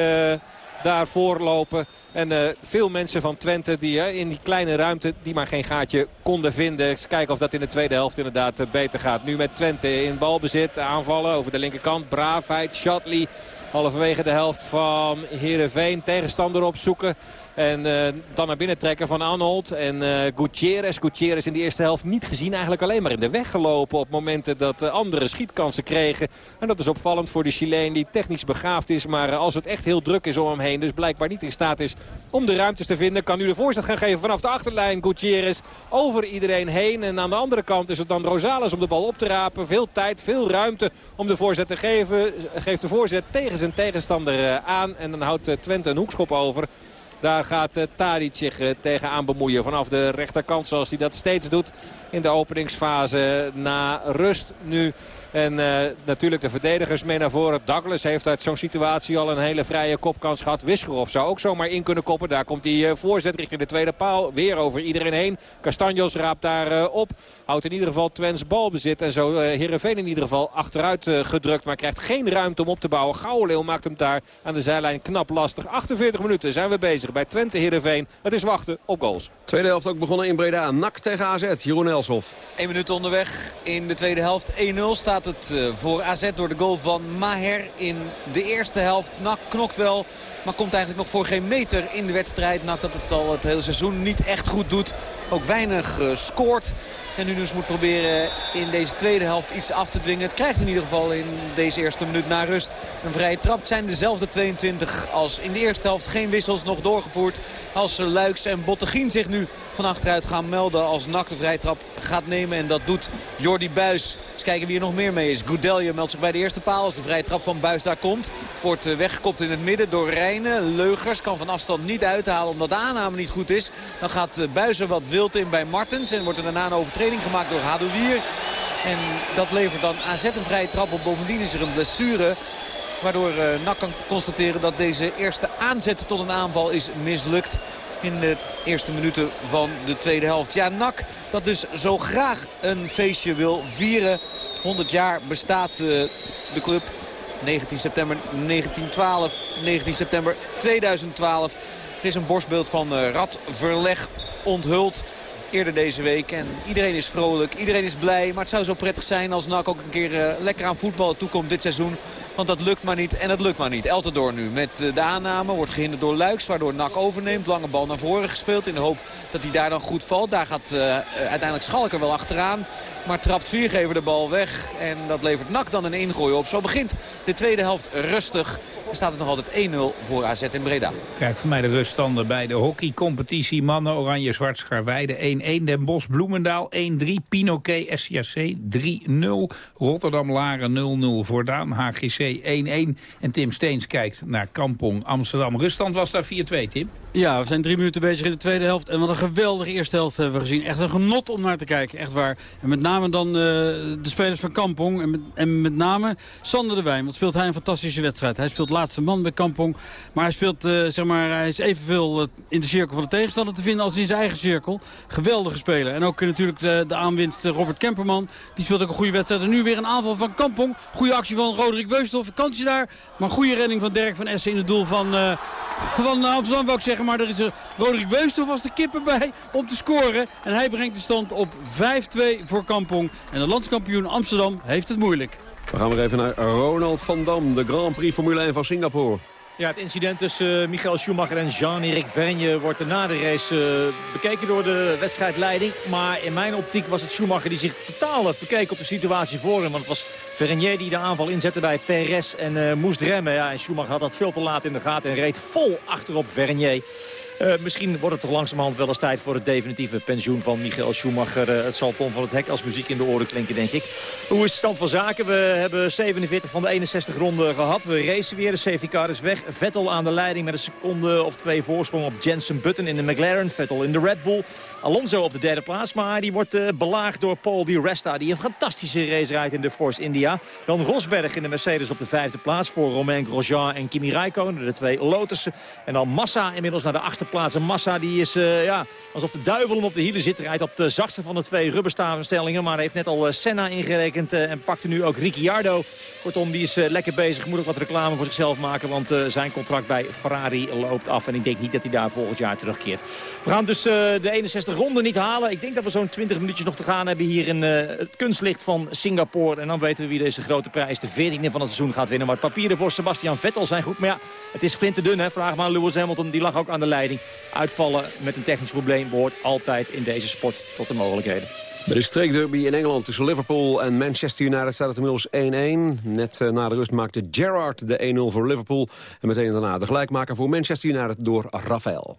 daarvoor lopen. En uh, veel mensen van Twente die in die kleine ruimte die maar geen gaatje konden vinden. Kijken of dat in de tweede helft inderdaad uh, beter gaat. Nu met Twente in balbezit aanvallen over de linkerkant. Braafheid, Shatley. Halverwege de helft van Heerenveen tegenstander opzoeken. En uh, dan naar binnen trekken van Arnold en uh, Gutierrez. Gutierrez in de eerste helft niet gezien. Eigenlijk alleen maar in de weg gelopen op momenten dat uh, andere schietkansen kregen. En dat is opvallend voor de Chileen die technisch begaafd is. Maar als het echt heel druk is om hem heen. Dus blijkbaar niet in staat is om de ruimtes te vinden. Kan nu de voorzet gaan geven vanaf de achterlijn. Gutierrez over iedereen heen. En aan de andere kant is het dan Rosales om de bal op te rapen. Veel tijd, veel ruimte om de voorzet te geven. Geeft de voorzet tegen zijn tegenstander aan. En dan houdt Twente een hoekschop over. Daar gaat uh, Tadic zich uh, tegenaan bemoeien vanaf de rechterkant zoals hij dat steeds doet in de openingsfase na rust nu. En uh, natuurlijk de verdedigers mee naar voren. Douglas heeft uit zo'n situatie al een hele vrije kopkans gehad. Wisgerov zou ook zomaar in kunnen koppen. Daar komt die uh, voorzet richting de tweede paal. Weer over iedereen heen. Castanjos raapt daar uh, op. Houdt in ieder geval Twens balbezit. En zo Heerenveen in ieder geval achteruit gedrukt. Maar krijgt geen ruimte om op te bouwen. Gouwenleeuw maakt hem daar aan de zijlijn knap lastig. 48 minuten zijn we bezig bij Twente Heerenveen. Het is wachten op goals. Tweede helft ook begonnen in Breda. NAC tegen AZ. Jeroen Elshoff. 1 minuut onderweg in de tweede helft. 1-0 staat het voor AZ door de goal van Maher in de eerste helft. Nak knokt wel, maar komt eigenlijk nog voor geen meter in de wedstrijd. Nak dat het al het hele seizoen niet echt goed doet. Ook weinig uh, scoort. En nu dus moet proberen in deze tweede helft iets af te dwingen. Het krijgt in ieder geval in deze eerste minuut na rust een vrije trap. Het zijn dezelfde 22 als in de eerste helft. Geen wissels nog doorgevoerd. Als Luiks en Bottegien zich nu van achteruit gaan melden als NAC de vrije trap gaat nemen. En dat doet Jordi Buis. Eens kijken wie er nog meer mee is. Goudelje meldt zich bij de eerste paal als de vrije trap van Buis daar komt. Wordt weggekopt in het midden door Leugers kan van afstand niet uithalen omdat de aanname niet goed is. Dan gaat Buis er wat wild in bij Martens. En wordt er daarna een overtreding gemaakt door Hadouier. En dat levert dan AZ een vrije trap op. Bovendien is er een blessure. Waardoor uh, NAC kan constateren dat deze eerste aanzet tot een aanval is mislukt. In de eerste minuten van de tweede helft. Ja, NAC dat dus zo graag een feestje wil vieren. 100 jaar bestaat uh, de club. 19 september 1912, 19 september 2012. Er is een borstbeeld van uh, Rad Verleg onthuld eerder deze week. En iedereen is vrolijk, iedereen is blij. Maar het zou zo prettig zijn als NAC ook een keer uh, lekker aan voetbal toekomt dit seizoen. Want dat lukt maar niet en dat lukt maar niet. Eltendoor nu met de aanname. Wordt gehinderd door Luiks. Waardoor Nak overneemt. Lange bal naar voren gespeeld. In de hoop dat hij daar dan goed valt. Daar gaat uh, uiteindelijk Schalker wel achteraan. Maar trapt Viergever de bal weg. En dat levert Nak dan een ingooi op. Zo begint de tweede helft rustig. Er staat het nog altijd 1-0 voor AZ in Breda. Kijk voor mij de ruststanden bij de hockeycompetitie. Mannen Oranje-Zwart Scharweide 1-1. Den Bosch Bloemendaal 1-3. Pinoquet SCAC 3-0. Rotterdam-Laren 0-0 voor Daan. HGC 1-1. En Tim Steens kijkt naar Kampong Amsterdam. Ruststand was daar 4-2, Tim. Ja, we zijn drie minuten bezig in de tweede helft. En wat een geweldige eerste helft hebben we gezien. Echt een genot om naar te kijken, echt waar. En met name dan uh, de spelers van Kampong. En met, en met name Sander de Wijn. Want speelt hij een fantastische wedstrijd. Hij speelt laatste man bij Kampong. Maar hij speelt, uh, zeg maar, hij is evenveel uh, in de cirkel van de tegenstander te vinden als in zijn eigen cirkel. Geweldige speler. En ook natuurlijk de, de aanwinst Robert Kemperman. Die speelt ook een goede wedstrijd. En nu weer een aanval van Kampong. Goede actie van Roderick Weusthoff. Kansje daar. Maar goede redding van Dirk van Essen in het doel van, van Amsterdam, wou ik zeggen. Maar er is een Roderick was de kippen bij om te scoren. En hij brengt de stand op 5-2 voor Kampong. En de landskampioen Amsterdam heeft het moeilijk. We gaan weer even naar Ronald van Dam, de Grand Prix Formule 1 van Singapore. Ja, het incident tussen uh, Michael Schumacher en Jean-Éric Vergne wordt na de race uh, bekeken door de wedstrijdleiding. Maar in mijn optiek was het Schumacher die zich totaal verkeek op de situatie voor hem. Want het was Vergne die de aanval inzette bij Perez en moest remmen. Ja, en Schumacher had dat veel te laat in de gaten en reed vol achterop Vergne. Uh, misschien wordt het toch langzamerhand wel eens tijd voor het definitieve pensioen van Michael Schumacher. Uh, het zal Tom van het Hek als muziek in de oren klinken, denk ik. Hoe is de stand van zaken? We hebben 47 van de 61 ronden gehad. We racen weer, de safety car is weg. Vettel aan de leiding met een seconde of twee voorsprong op Jensen Button in de McLaren. Vettel in de Red Bull. Alonso op de derde plaats, maar die wordt uh, belaagd door Paul Di Resta... die een fantastische race rijdt in de Force India. Dan Rosberg in de Mercedes op de vijfde plaats... voor Romain Grosjean en Kimi Räikkönen, de twee Lotussen. En dan Massa inmiddels naar de achtste plaats. En Massa die is uh, ja, alsof de duivel hem op de hielen zit. Rijdt op de zachtste van de twee rubberstavenstellingen. Maar heeft net al uh, Senna ingerekend en pakte nu ook Ricciardo. Kortom, die is lekker bezig. Moet ook wat reclame voor zichzelf maken. Want zijn contract bij Ferrari loopt af. En ik denk niet dat hij daar volgend jaar terugkeert. We gaan dus de 61 de ronde niet halen. Ik denk dat we zo'n 20 minuutjes nog te gaan hebben hier in uh, het kunstlicht van Singapore. En dan weten we wie deze grote prijs, de 14e van het seizoen, gaat winnen. Maar het papieren voor Sebastian Vettel zijn goed. Maar ja, het is flinterdun, hè. Vraag maar aan Lewis Hamilton, die lag ook aan de leiding. Uitvallen met een technisch probleem behoort altijd in deze sport tot de mogelijkheden. Bij de streekderby in Engeland tussen Liverpool en Manchester United staat het inmiddels 1-1. Net na de rust maakte Gerrard de 1-0 voor Liverpool. En meteen daarna de gelijkmaker voor Manchester United door Rafael.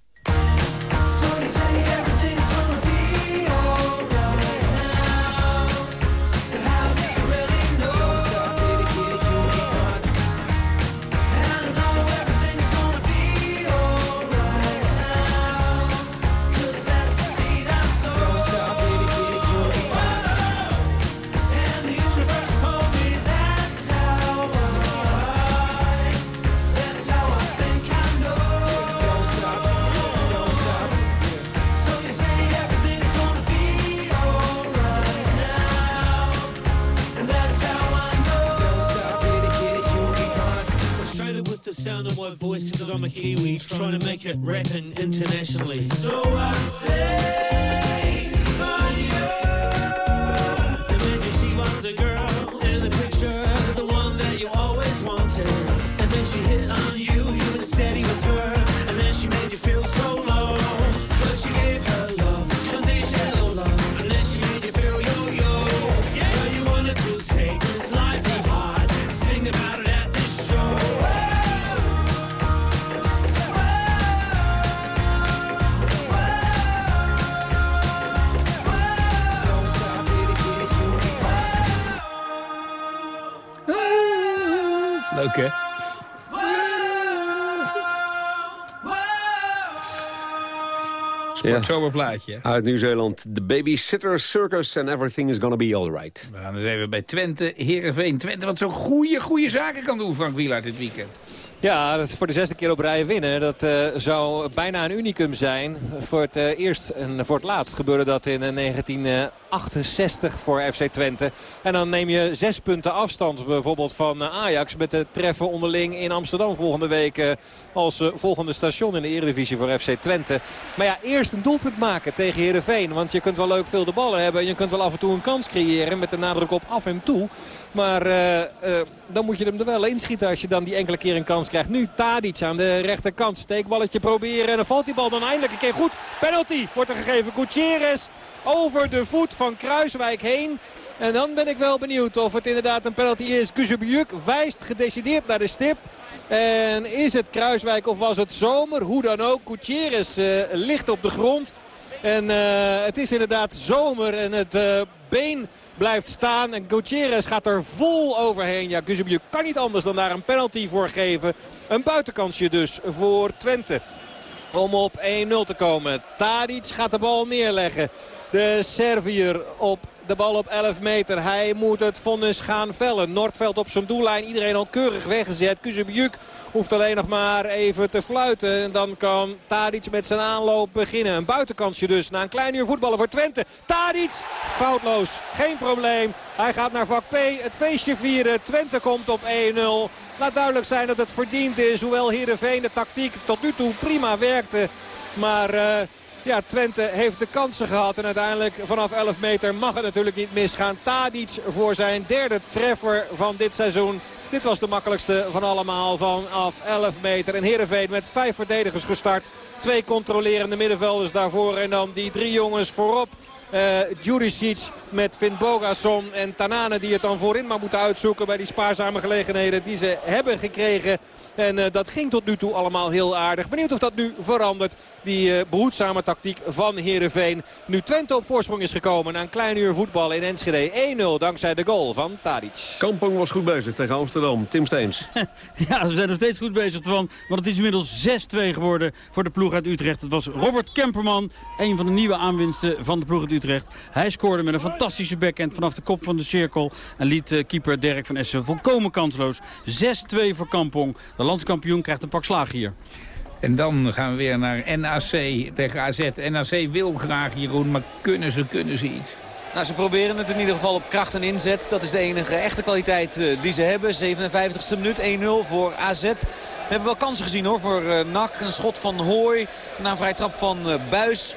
record Sportzomerplaatje. Uit Nieuw-Zeeland, de Babysitter Circus and Everything is Gonna Be Alright. We gaan eens even bij Twente, Heerenveen. Twente wat zo'n goede, goede zaken kan doen, Frank Wielaert, dit weekend. Ja, voor de zesde keer op rij winnen. Dat eh, zou bijna een unicum zijn. Voor het eh, eerst en voor het laatst gebeurde dat in eh, 1968 voor FC Twente. En dan neem je zes punten afstand bijvoorbeeld van eh, Ajax... met de treffen onderling in Amsterdam volgende week... eh, als eh, volgende station in de Eredivisie voor FC Twente. Maar ja, eerst een doelpunt maken tegen Heerenveen. Want je kunt wel leuk veel de ballen hebben. En je kunt wel af en toe een kans creëren met de nadruk op af en toe. Maar eh, eh, dan moet je hem er wel inschieten als je dan die enkele keer een kans krijgt. Nu Tadic aan de rechterkant. Steekballetje proberen. En dan valt die bal dan eindelijk een keer goed. Penalty wordt er gegeven. Gutierrez over de voet van Kruiswijk heen. En dan ben ik wel benieuwd of het inderdaad een penalty is. Kuzubjuk wijst gedecideerd naar de stip. En is het Kruiswijk of was het Zomer? Hoe dan ook. Gutierrez eh, ligt op de grond. En het is inderdaad Zomer en het been blijft staan. En Gutierrez gaat er vol overheen. Ja, Kuzubjuk kan niet anders dan daar een penalty voor geven. Een buitenkansje dus voor Twente. Om op 1-0 te komen. Tadic gaat de bal neerleggen. De Servier op de bal op 11 meter. Hij moet het vonnis gaan vellen. Noordveld op zijn doellijn. Iedereen al keurig weggezet. Kuzubjuk hoeft alleen nog maar even te fluiten. En dan kan Tadic met zijn aanloop beginnen. Een buitenkansje dus na een klein uur voetballen voor Twente. Tadic foutloos. Geen probleem. Hij gaat naar vak P. Het feestje vieren. Twente komt op 1-0. Laat duidelijk zijn dat het verdiend is. Hoewel Heerenveen de tactiek tot nu toe prima werkte. Maar... eh, ja, Twente heeft de kansen gehad. En uiteindelijk vanaf 11 meter mag het natuurlijk niet misgaan. Tadic voor zijn derde treffer van dit seizoen. Dit was de makkelijkste van allemaal vanaf 11 meter. En Heerenveen met vijf verdedigers gestart. Twee controlerende middenvelders daarvoor. En dan die drie jongens voorop. Uh, Juricic met Finn Bogason en Tanane die het dan voorin maar moeten uitzoeken bij die spaarzame gelegenheden die ze hebben gekregen. En uh, dat ging tot nu toe allemaal heel aardig. Benieuwd of dat nu verandert. Die uh, behoedzame tactiek van Heerenveen. Nu Twente op voorsprong is gekomen na een klein uur voetbal in Enschede. 1-0 dankzij de goal van Tadic. Kampong was goed bezig tegen Amsterdam. Tim Steens. ja, ze zijn nog steeds goed bezig. Want het is inmiddels 6-2 geworden voor de ploeg uit Utrecht. Het was Robert Kemperman, een van de nieuwe aanwinsten van de ploeg uit Utrecht. Hij scoorde met een fantastische backhand vanaf de kop van de cirkel. En liet uh, keeper Dirk van Essen volkomen kansloos. 6-2 voor Kampong. De landskampioen krijgt een pak slaag hier. En dan gaan we weer naar NAC tegen AZ. NAC wil graag, Jeroen, maar kunnen ze, kunnen ze iets? Nou, ze proberen het in ieder geval op kracht en inzet. Dat is de enige echte kwaliteit uh, die ze hebben. 57e minuut, 1-0 voor AZ. We hebben wel kansen gezien hoor voor uh, NAC. Een schot van Hooi na een vrij trap van Buis.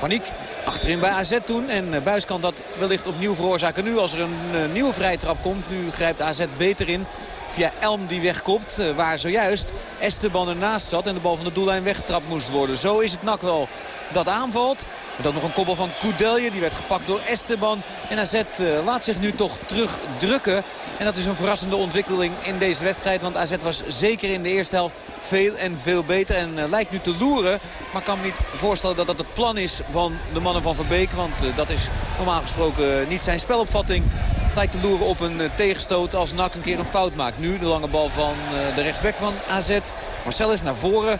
Paniek achterin bij AZ toen. En Buis kan dat wellicht opnieuw veroorzaken nu als er een nieuwe vrije trap komt. Nu grijpt AZ beter in via Elm die wegkomt. eh, waar zojuist Esteban ernaast zat en de bal van de doellijn weggetrapt moest worden. Zo is het nak wel dat aanvalt. En dan nog een koppel van Koudelje. Die werd gepakt door Esteban. En AZ eh, laat zich nu toch terugdrukken. En dat is een verrassende ontwikkeling in deze wedstrijd. Want AZ was zeker in de eerste helft veel en veel beter. En eh, lijkt nu te loeren. Maar kan me niet voorstellen dat dat het plan is van de mannen van Verbeek. Want dat is normaal gesproken niet zijn spelopvatting. Lijkt te loeren op een eh, tegenstoot als Nak een keer een fout maakt. Nu de lange bal van eh, de rechtsback van AZ. Marcel is naar voren.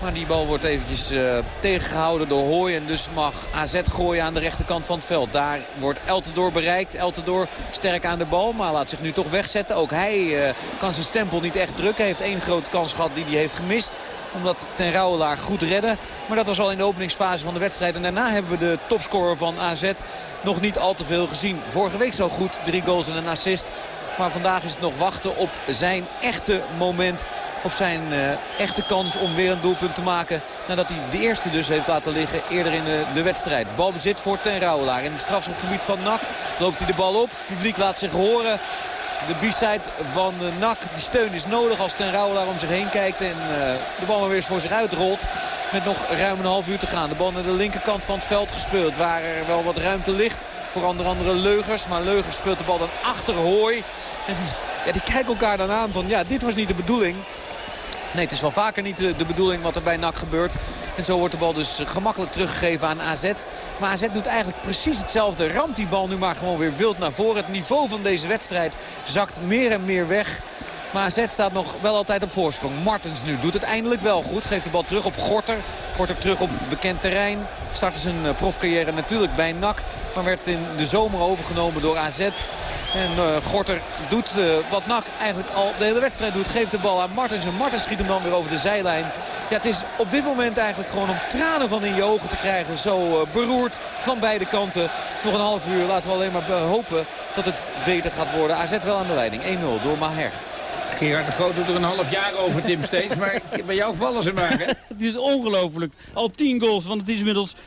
Maar die bal wordt eventjes eh, tegengehouden door Hooy. En dus mag AZ gooien aan de rechterkant van het veld. Daar wordt Eltendoor bereikt. Eltendoor sterk aan de bal, maar laat zich nu toch wegzetten. Ook hij kan zijn stempel niet echt drukken. Heeft één grote kans gehad die hij heeft gemist omdat Ten Rouwelaar goed redde. Maar dat was al in de openingsfase van de wedstrijd. En daarna hebben we de topscorer van AZ nog niet al te veel gezien. Vorige week zo goed, drie goals en een assist. Maar vandaag is het nog wachten op zijn echte moment. Op zijn eh, echte kans om weer een doelpunt te maken. Nadat hij de eerste dus heeft laten liggen eerder in de, de wedstrijd. Balbezit voor Ten Rouwelaar. In het strafschopgebied van NAC loopt hij de bal op. Het publiek laat zich horen. De b-side van de NAC. Die steun is nodig als Ten Rouwelaar om zich heen kijkt. En eh, de bal maar weer eens voor zich uitrolt. Met nog ruim een half uur te gaan. De bal naar de linkerkant van het veld gespeeld. Waar er wel wat ruimte ligt. Voor onder andere Leugers. Maar Leugers speelt de bal dan achter Hooi. En ja, die kijken elkaar dan aan van ja, dit was niet de bedoeling. Nee, het is wel vaker niet de, bedoeling wat er bij NAC gebeurt. En zo wordt de bal dus gemakkelijk teruggegeven aan AZ. Maar AZ doet eigenlijk precies hetzelfde. Ramt die bal nu maar gewoon weer wild naar voren. Het niveau van deze wedstrijd zakt meer en meer weg. Maar AZ staat nog wel altijd op voorsprong. Martens nu doet het eindelijk wel goed. Geeft de bal terug op Gorter. Gorter terug op bekend terrein. Startte zijn eh, profcarrière natuurlijk bij NAC. Maar werd in de zomer overgenomen door AZ. En uh, Gorter doet uh, wat NAC eigenlijk al de hele wedstrijd doet. Geeft de bal aan Martens. En Martens schiet hem dan weer over de zijlijn. Ja, het is op dit moment eigenlijk gewoon om tranen van in je ogen te krijgen. Zo uh, beroerd van beide kanten. Nog een half uur laten we alleen maar hopen dat het beter gaat worden. AZ wel aan de leiding. 1-0 door Maher. Gerard de Groot doet er een half jaar over, Tim steeds. Maar bij jou vallen ze maar, hè? Het is ongelooflijk. Al 10 goals, want het is inmiddels 7-3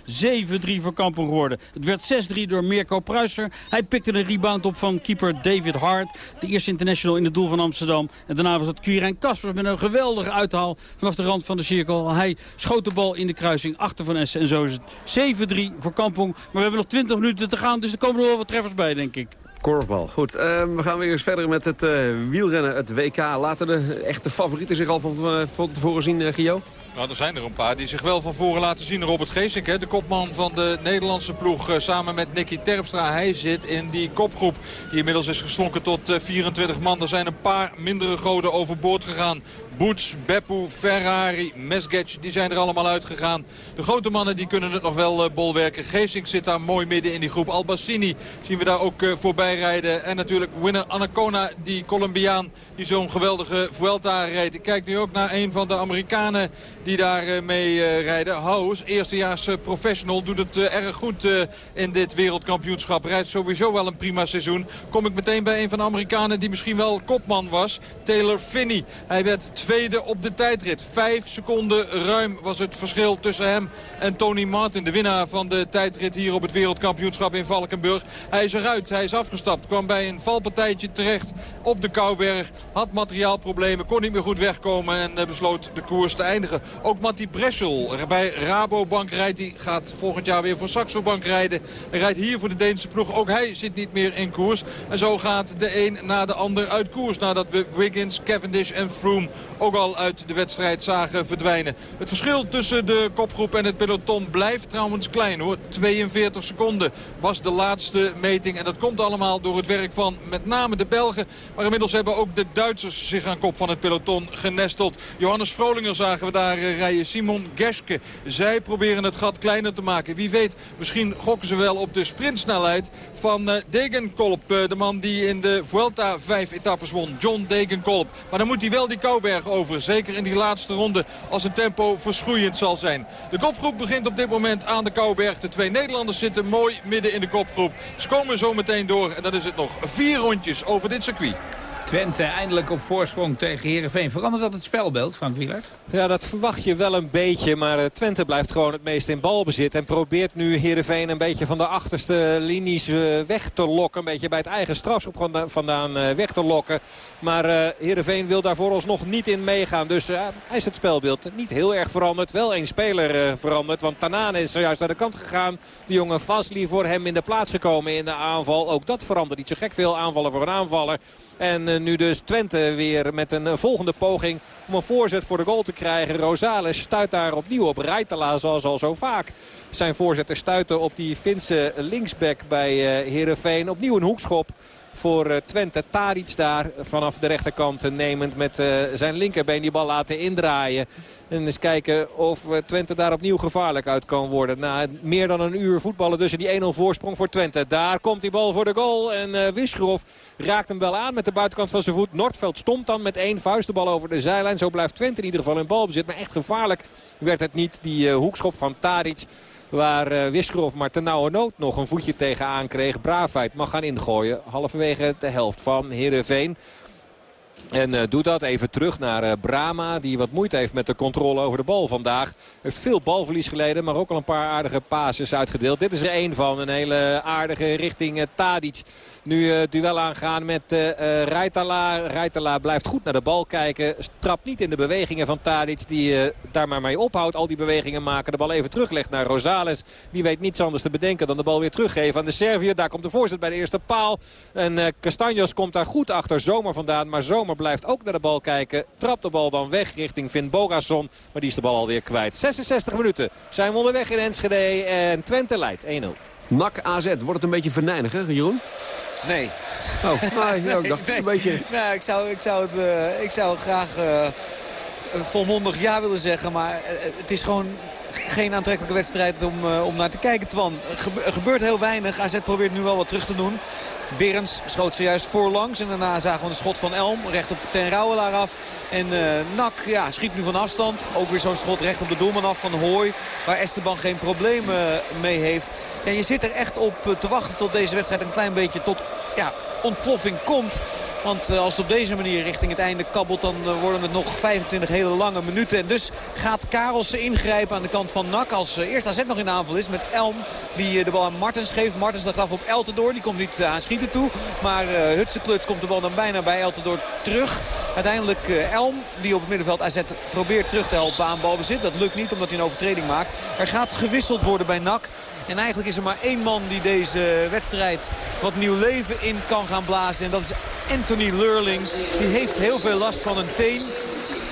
voor Kampong geworden. Het werd 6-3 door Mirko Pruiser. Hij pikte een rebound op van keeper David Hart. De eerste international in het doel van Amsterdam. En daarna was het Quirijn Kaspers met een geweldige uithaal vanaf de rand van de cirkel. Hij schoot de bal in de kruising achter Van Essen. En zo is het 7-3 voor Kampong. Maar we hebben nog 20 minuten te gaan, dus er komen er wel wat treffers bij, denk ik. Korfbal. Goed, uh, we gaan weer eens verder met het uh, wielrennen, het WK. Laten de echte favorieten zich al van, tevoren zien, uh, Gio? Nou, er zijn er een paar die zich wel van voren laten zien. Robert Geesink, de kopman van de Nederlandse ploeg, uh, samen met Nicky Terpstra. Hij zit in die kopgroep die inmiddels is geslonken tot uh, 24 man. Er zijn een paar mindere goden overboord gegaan. Boots, Beppu, Ferrari, Mesgetch, die zijn er allemaal uitgegaan. De grote mannen die kunnen het nog wel uh, bolwerken. Geesink zit daar mooi midden in die groep. Albassini zien we daar ook voorbij rijden. En natuurlijk winner Anacona, die Colombiaan, die zo'n geweldige Vuelta reed. Ik kijk nu ook naar een van de Amerikanen die daar uh, mee rijden. House, eerstejaars professional, doet het erg goed in dit wereldkampioenschap. Rijdt sowieso wel een prima seizoen. Kom ik meteen bij een van de Amerikanen die misschien wel kopman was. Taylor Finney. Hij werd tweede op de tijdrit. Vijf seconden ruim was het verschil tussen hem en Tony Martin. De winnaar van de tijdrit hier op het wereldkampioenschap in Valkenburg. Hij is eruit, hij is afgestapt. Kwam bij een valpartijtje terecht op de Kouberg. Had materiaalproblemen, kon niet meer goed wegkomen en besloot de koers te eindigen. Ook Matti Breschel bij Rabobank rijdt. Die gaat volgend jaar weer voor Saxo Bank rijden. Hij rijdt hier voor de Deense ploeg. Ook hij zit niet meer in koers. En zo gaat de een na de ander uit koers. Nadat we Wiggins, Cavendish en Froome ook al uit de wedstrijd zagen verdwijnen. Het verschil tussen de kopgroep en het peloton blijft trouwens klein hoor. 42 seconden was de laatste meting. En dat komt allemaal door het werk van met name de Belgen. Maar inmiddels hebben ook de Duitsers zich aan kop van het peloton genesteld. Johannes Vrolinger zagen we daar rijden. Simon Geske. Zij proberen het gat kleiner te maken. Wie weet, misschien gokken ze wel op de sprintsnelheid van Degenkolb. De man die in de Vuelta vijf etappes won. John Degenkolb. Maar dan moet hij wel die Kouberg over. Zeker in die laatste ronde als het tempo verschroeiend zal zijn. De kopgroep begint op dit moment aan de Kouberg. De twee Nederlanders zitten mooi midden in de kopgroep. Ze komen zo meteen door en dan is het nog vier rondjes over dit circuit. Twente eindelijk op voorsprong tegen Heerenveen. Verandert dat het spelbeeld, Frank Wielert? Ja, dat verwacht je wel een beetje. Maar eh, Twente blijft gewoon het meest in balbezit. En probeert nu Heerenveen een beetje van de achterste linies eh, weg te lokken. Een beetje bij het eigen strafschop vanda- vandaan eh, weg te lokken. Maar Heerenveen wil daarvoor alsnog niet in meegaan. Dus hij is het spelbeeld niet heel erg veranderd. Wel één speler veranderd. Want Tanane is zojuist naar de kant gegaan. De jonge Vasli voor hem in de plaats gekomen in de aanval. Ook dat verandert niet zo gek veel aanvallen voor een aanvaller. En eh, nu dus Twente weer met een eh, volgende poging om een voorzet voor de goal te krijgen. Rosales stuit daar opnieuw op. Rijtela zoals al zo vaak. Zijn voorzetter stuiten op die Finse linksback bij eh Heerenveen. Opnieuw een hoekschop voor eh, Twente. Tadic daar vanaf de rechterkant eh, nemend met eh, zijn linkerbeen die bal laten indraaien. En eens kijken of Twente daar opnieuw gevaarlijk uit kan worden. Na meer dan een uur voetballen dus in die 1-0 voorsprong voor Twente. Daar komt die bal voor de goal. En Wisgerov raakt hem wel aan met de buitenkant van zijn voet. Noordveld stomt dan met één vuist de bal over de zijlijn. Zo blijft Twente in ieder geval in balbezit. Maar echt gevaarlijk werd het niet. Die hoekschop van Tadic. Waar uh, Wisgerov maar ten nauwe nood nog een voetje tegenaan kreeg. Braafheid mag gaan ingooien. Halverwege de helft van Heerenveen. En eh, doet dat even terug naar eh, Brama. Die wat moeite heeft met de controle over de bal vandaag. Heeft veel balverlies geleden. Maar ook al een paar aardige passes uitgedeeld. Dit is er één van. Een hele aardige richting eh, Tadic. Nu eh, duel aangaan met eh eh, Rijtala. Rijtala blijft goed naar de bal kijken. Trapt niet in de bewegingen van Tadic. Die daar maar mee ophoudt. Al die bewegingen maken. De bal even teruglegt naar Rosales. Die weet niets anders te bedenken dan de bal weer teruggeven aan de Serviër. Daar komt de voorzet bij de eerste paal. En Castanjos komt daar goed achter Zomer vandaan. Maar Zomer blijft ook naar de bal kijken. Trapt de bal dan weg richting Finn Bogason. Maar die is de bal alweer kwijt. 66 minuten zijn we onderweg in Enschede. En Twente leidt 1-0. NAC AZ, wordt het een beetje venijniger, Jeroen? Nee. Oh, nou, ik dacht een beetje... Nou, ik zou, ik zou, het, eh, ik zou graag eh, volmondig ja willen zeggen. Maar eh, het is gewoon geen aantrekkelijke wedstrijd om, om naar te kijken, Twan. Er gebeurt heel weinig. AZ probeert nu wel wat terug te doen. Berens schoot zojuist voorlangs. En daarna zagen we een schot van Elm recht op Ten Rauwelaar af. En eh Nak ja, schiet nu van afstand. Ook weer zo'n schot recht op de doelman af van Hooy. Waar Esteban geen problemen mee heeft. Ja, je zit er echt op eh, te wachten tot deze wedstrijd een klein beetje tot ja, ontploffing komt. Want eh, als op deze manier richting het einde kabbelt... dan eh, worden het nog 25 hele lange minuten. En dus gaat Karelsen ingrijpen aan de kant van NAC. Als eh, eerst AZ nog in aanval is met Elm. Die de bal aan Martens geeft. Martens dat gaf op Eltendoor. Die komt niet aan schieten toe. Maar Hutsekluts komt de bal dan bijna bij Eltendoor terug. Uiteindelijk Elm die op het middenveld AZ probeert terug te helpen aan balbezit. Dat lukt niet omdat hij een overtreding maakt. Er gaat gewisseld worden bij NAC. En eigenlijk is er maar één man die deze wedstrijd wat nieuw leven in kan gaan blazen. En dat is Anthony Lurlings. Die heeft heel veel last van een teen.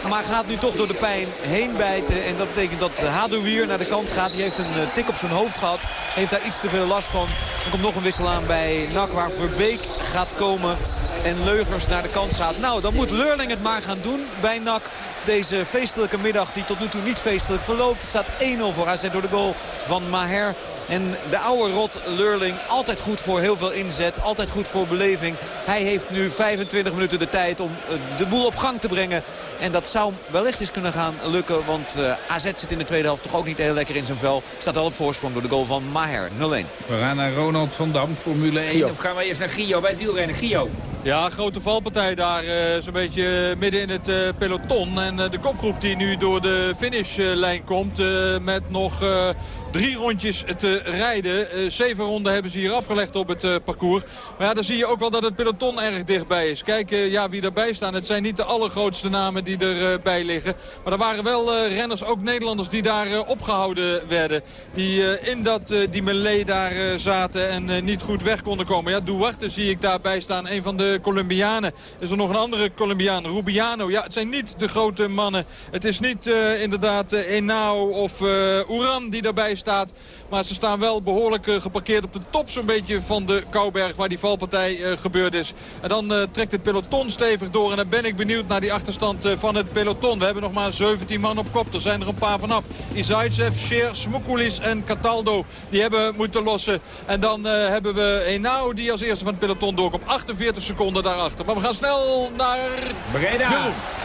Maar gaat nu toch door de pijn heen bijten. En dat betekent dat Hadouier naar de kant gaat. Die heeft een eh, tik op zijn hoofd gehad. Heeft daar iets te veel last van. Er komt nog een wissel aan bij NAC waar Verbeek gaat komen. En Leugers naar de kant gaat. Nou, dan moet Lurling het maar gaan doen bij NAC. Deze feestelijke middag die tot nu toe niet feestelijk verloopt. Het staat 1-0 voor AZ door de goal van Maher. En de oude rot Lurling, altijd goed voor heel veel inzet. Altijd goed voor beleving. Hij heeft nu 25 minuten de tijd om eh, de boel op gang te brengen. En dat zou wellicht eens kunnen gaan lukken. Want eh, AZ zit in de tweede helft toch ook niet heel lekker in zijn vel. Staat wel op voorsprong door de goal van Maher. 0-1. We gaan naar Ronald van Dam, Formule 1. Of gaan we eerst naar Gio bij het wielrennen? Gio. Ja, grote valpartij daar. eh, Zo'n beetje midden in het eh, peloton. En eh, de kopgroep die nu door de finishlijn komt. eh, met nog eh, drie rondjes te rijden. Eh, zeven ronden hebben ze hier afgelegd op het eh, parcours. Maar ja, dan zie je ook wel dat het peloton erg dichtbij is. Kijk eh, ja, wie erbij staan. Het zijn niet de allergrootste namen die erbij liggen. Maar er waren wel renners, ook Nederlanders, die daar eh, opgehouden werden. Die in dat, die melee daar zaten en niet goed weg konden komen. Ja, Duarte zie ik daarbij staan. Een van de Colombianen. Is er nog een andere Colombiaan, Rubiano. Ja, het zijn niet de grote mannen. Het is niet inderdaad Enao of eh Oeran die daarbij staat. Maar ze staan wel behoorlijk eh, geparkeerd op de top zo'n beetje van de Kouberg waar die valpartij eh, gebeurd is. En dan eh, trekt het peloton stevig door. En dan ben ik benieuwd naar die achterstand van het peloton. We hebben nog maar 17 man op kop. Er zijn er een paar vanaf. Isaitsev, Scher, Smokulis en Cataldo. Die hebben moeten lossen. En dan hebben we Enao die als eerste van het peloton doorkomt. 48 seconden daarachter. Maar we gaan snel naar... Breda. Jeroen.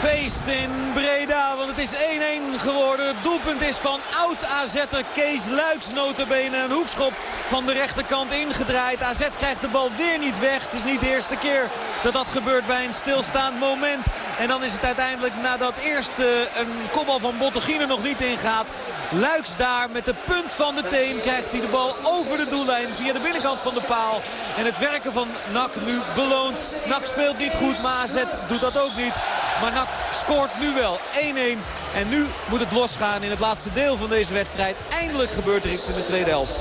Feest in Breda, want het is 1-1 geworden. Het doelpunt is van oud-AZ'er Kees Luiks notabene. Een hoekschop van de rechterkant ingedraaid. AZ krijgt de bal weer niet weg. Het is niet de eerste keer dat dat gebeurt bij een stilstaand moment. En dan is het uiteindelijk nadat eerst uh, een kopbal van Bottegine nog niet ingaat. Luiks daar met de punt van de teen krijgt hij de bal over de doellijn via de binnenkant van de paal. En het werken van NAC nu beloond. NAC speelt niet goed, maar AZ doet dat ook niet. Maar NAC scoort nu wel 1-1. En nu moet het losgaan in het laatste deel van deze wedstrijd. Eindelijk gebeurt er iets in de tweede helft.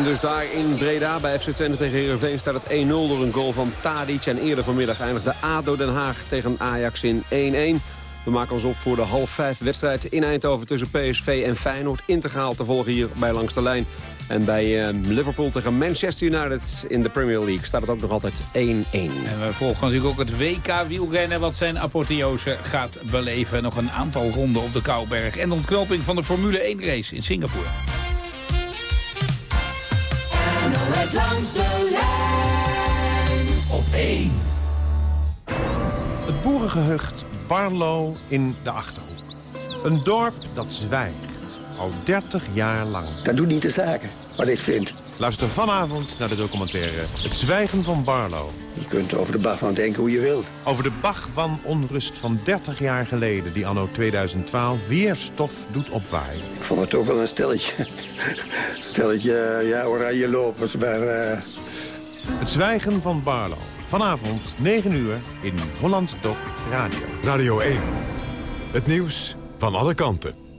1-1 dus daar in Breda. Bij FC Twente tegen Heerenveen staat het 1-0 door een goal van Tadic. En eerder vanmiddag eindigde ADO Den Haag tegen Ajax in 1-1. We maken ons op voor de half vijf wedstrijd in Eindhoven tussen PSV en Feyenoord. Integraal te volgen hier bij Langs de Lijn. En bij uh, Liverpool tegen Manchester United in de Premier League staat het ook nog altijd 1-1. En we volgen natuurlijk ook het WK wielrennen wat zijn apotheose gaat beleven. Nog een aantal ronden op de Kouwberg. En de ontknoping van de Formule 1 race in Singapore. NOS langs de lijn op 1. Het boerengehucht Barlo in de Achterhoek. Een dorp dat zwijgt, al 30 jaar lang. Dat doet niet de zaken, wat ik vind. Luister vanavond naar de documentaire Het Zwijgen van Barlo. Je kunt over de Bachman denken hoe je wilt. Over de Bachwan onrust van 30 jaar geleden... die anno 2012 weer stof doet opwaaien. Ik vond het ook wel een stelletje. stelletje, ja, oranje lopers, maar... Uh... Het Zwijgen van Barlo. Vanavond, 9 uur, in Holland Doc Radio. Radio 1. Het nieuws van alle kanten.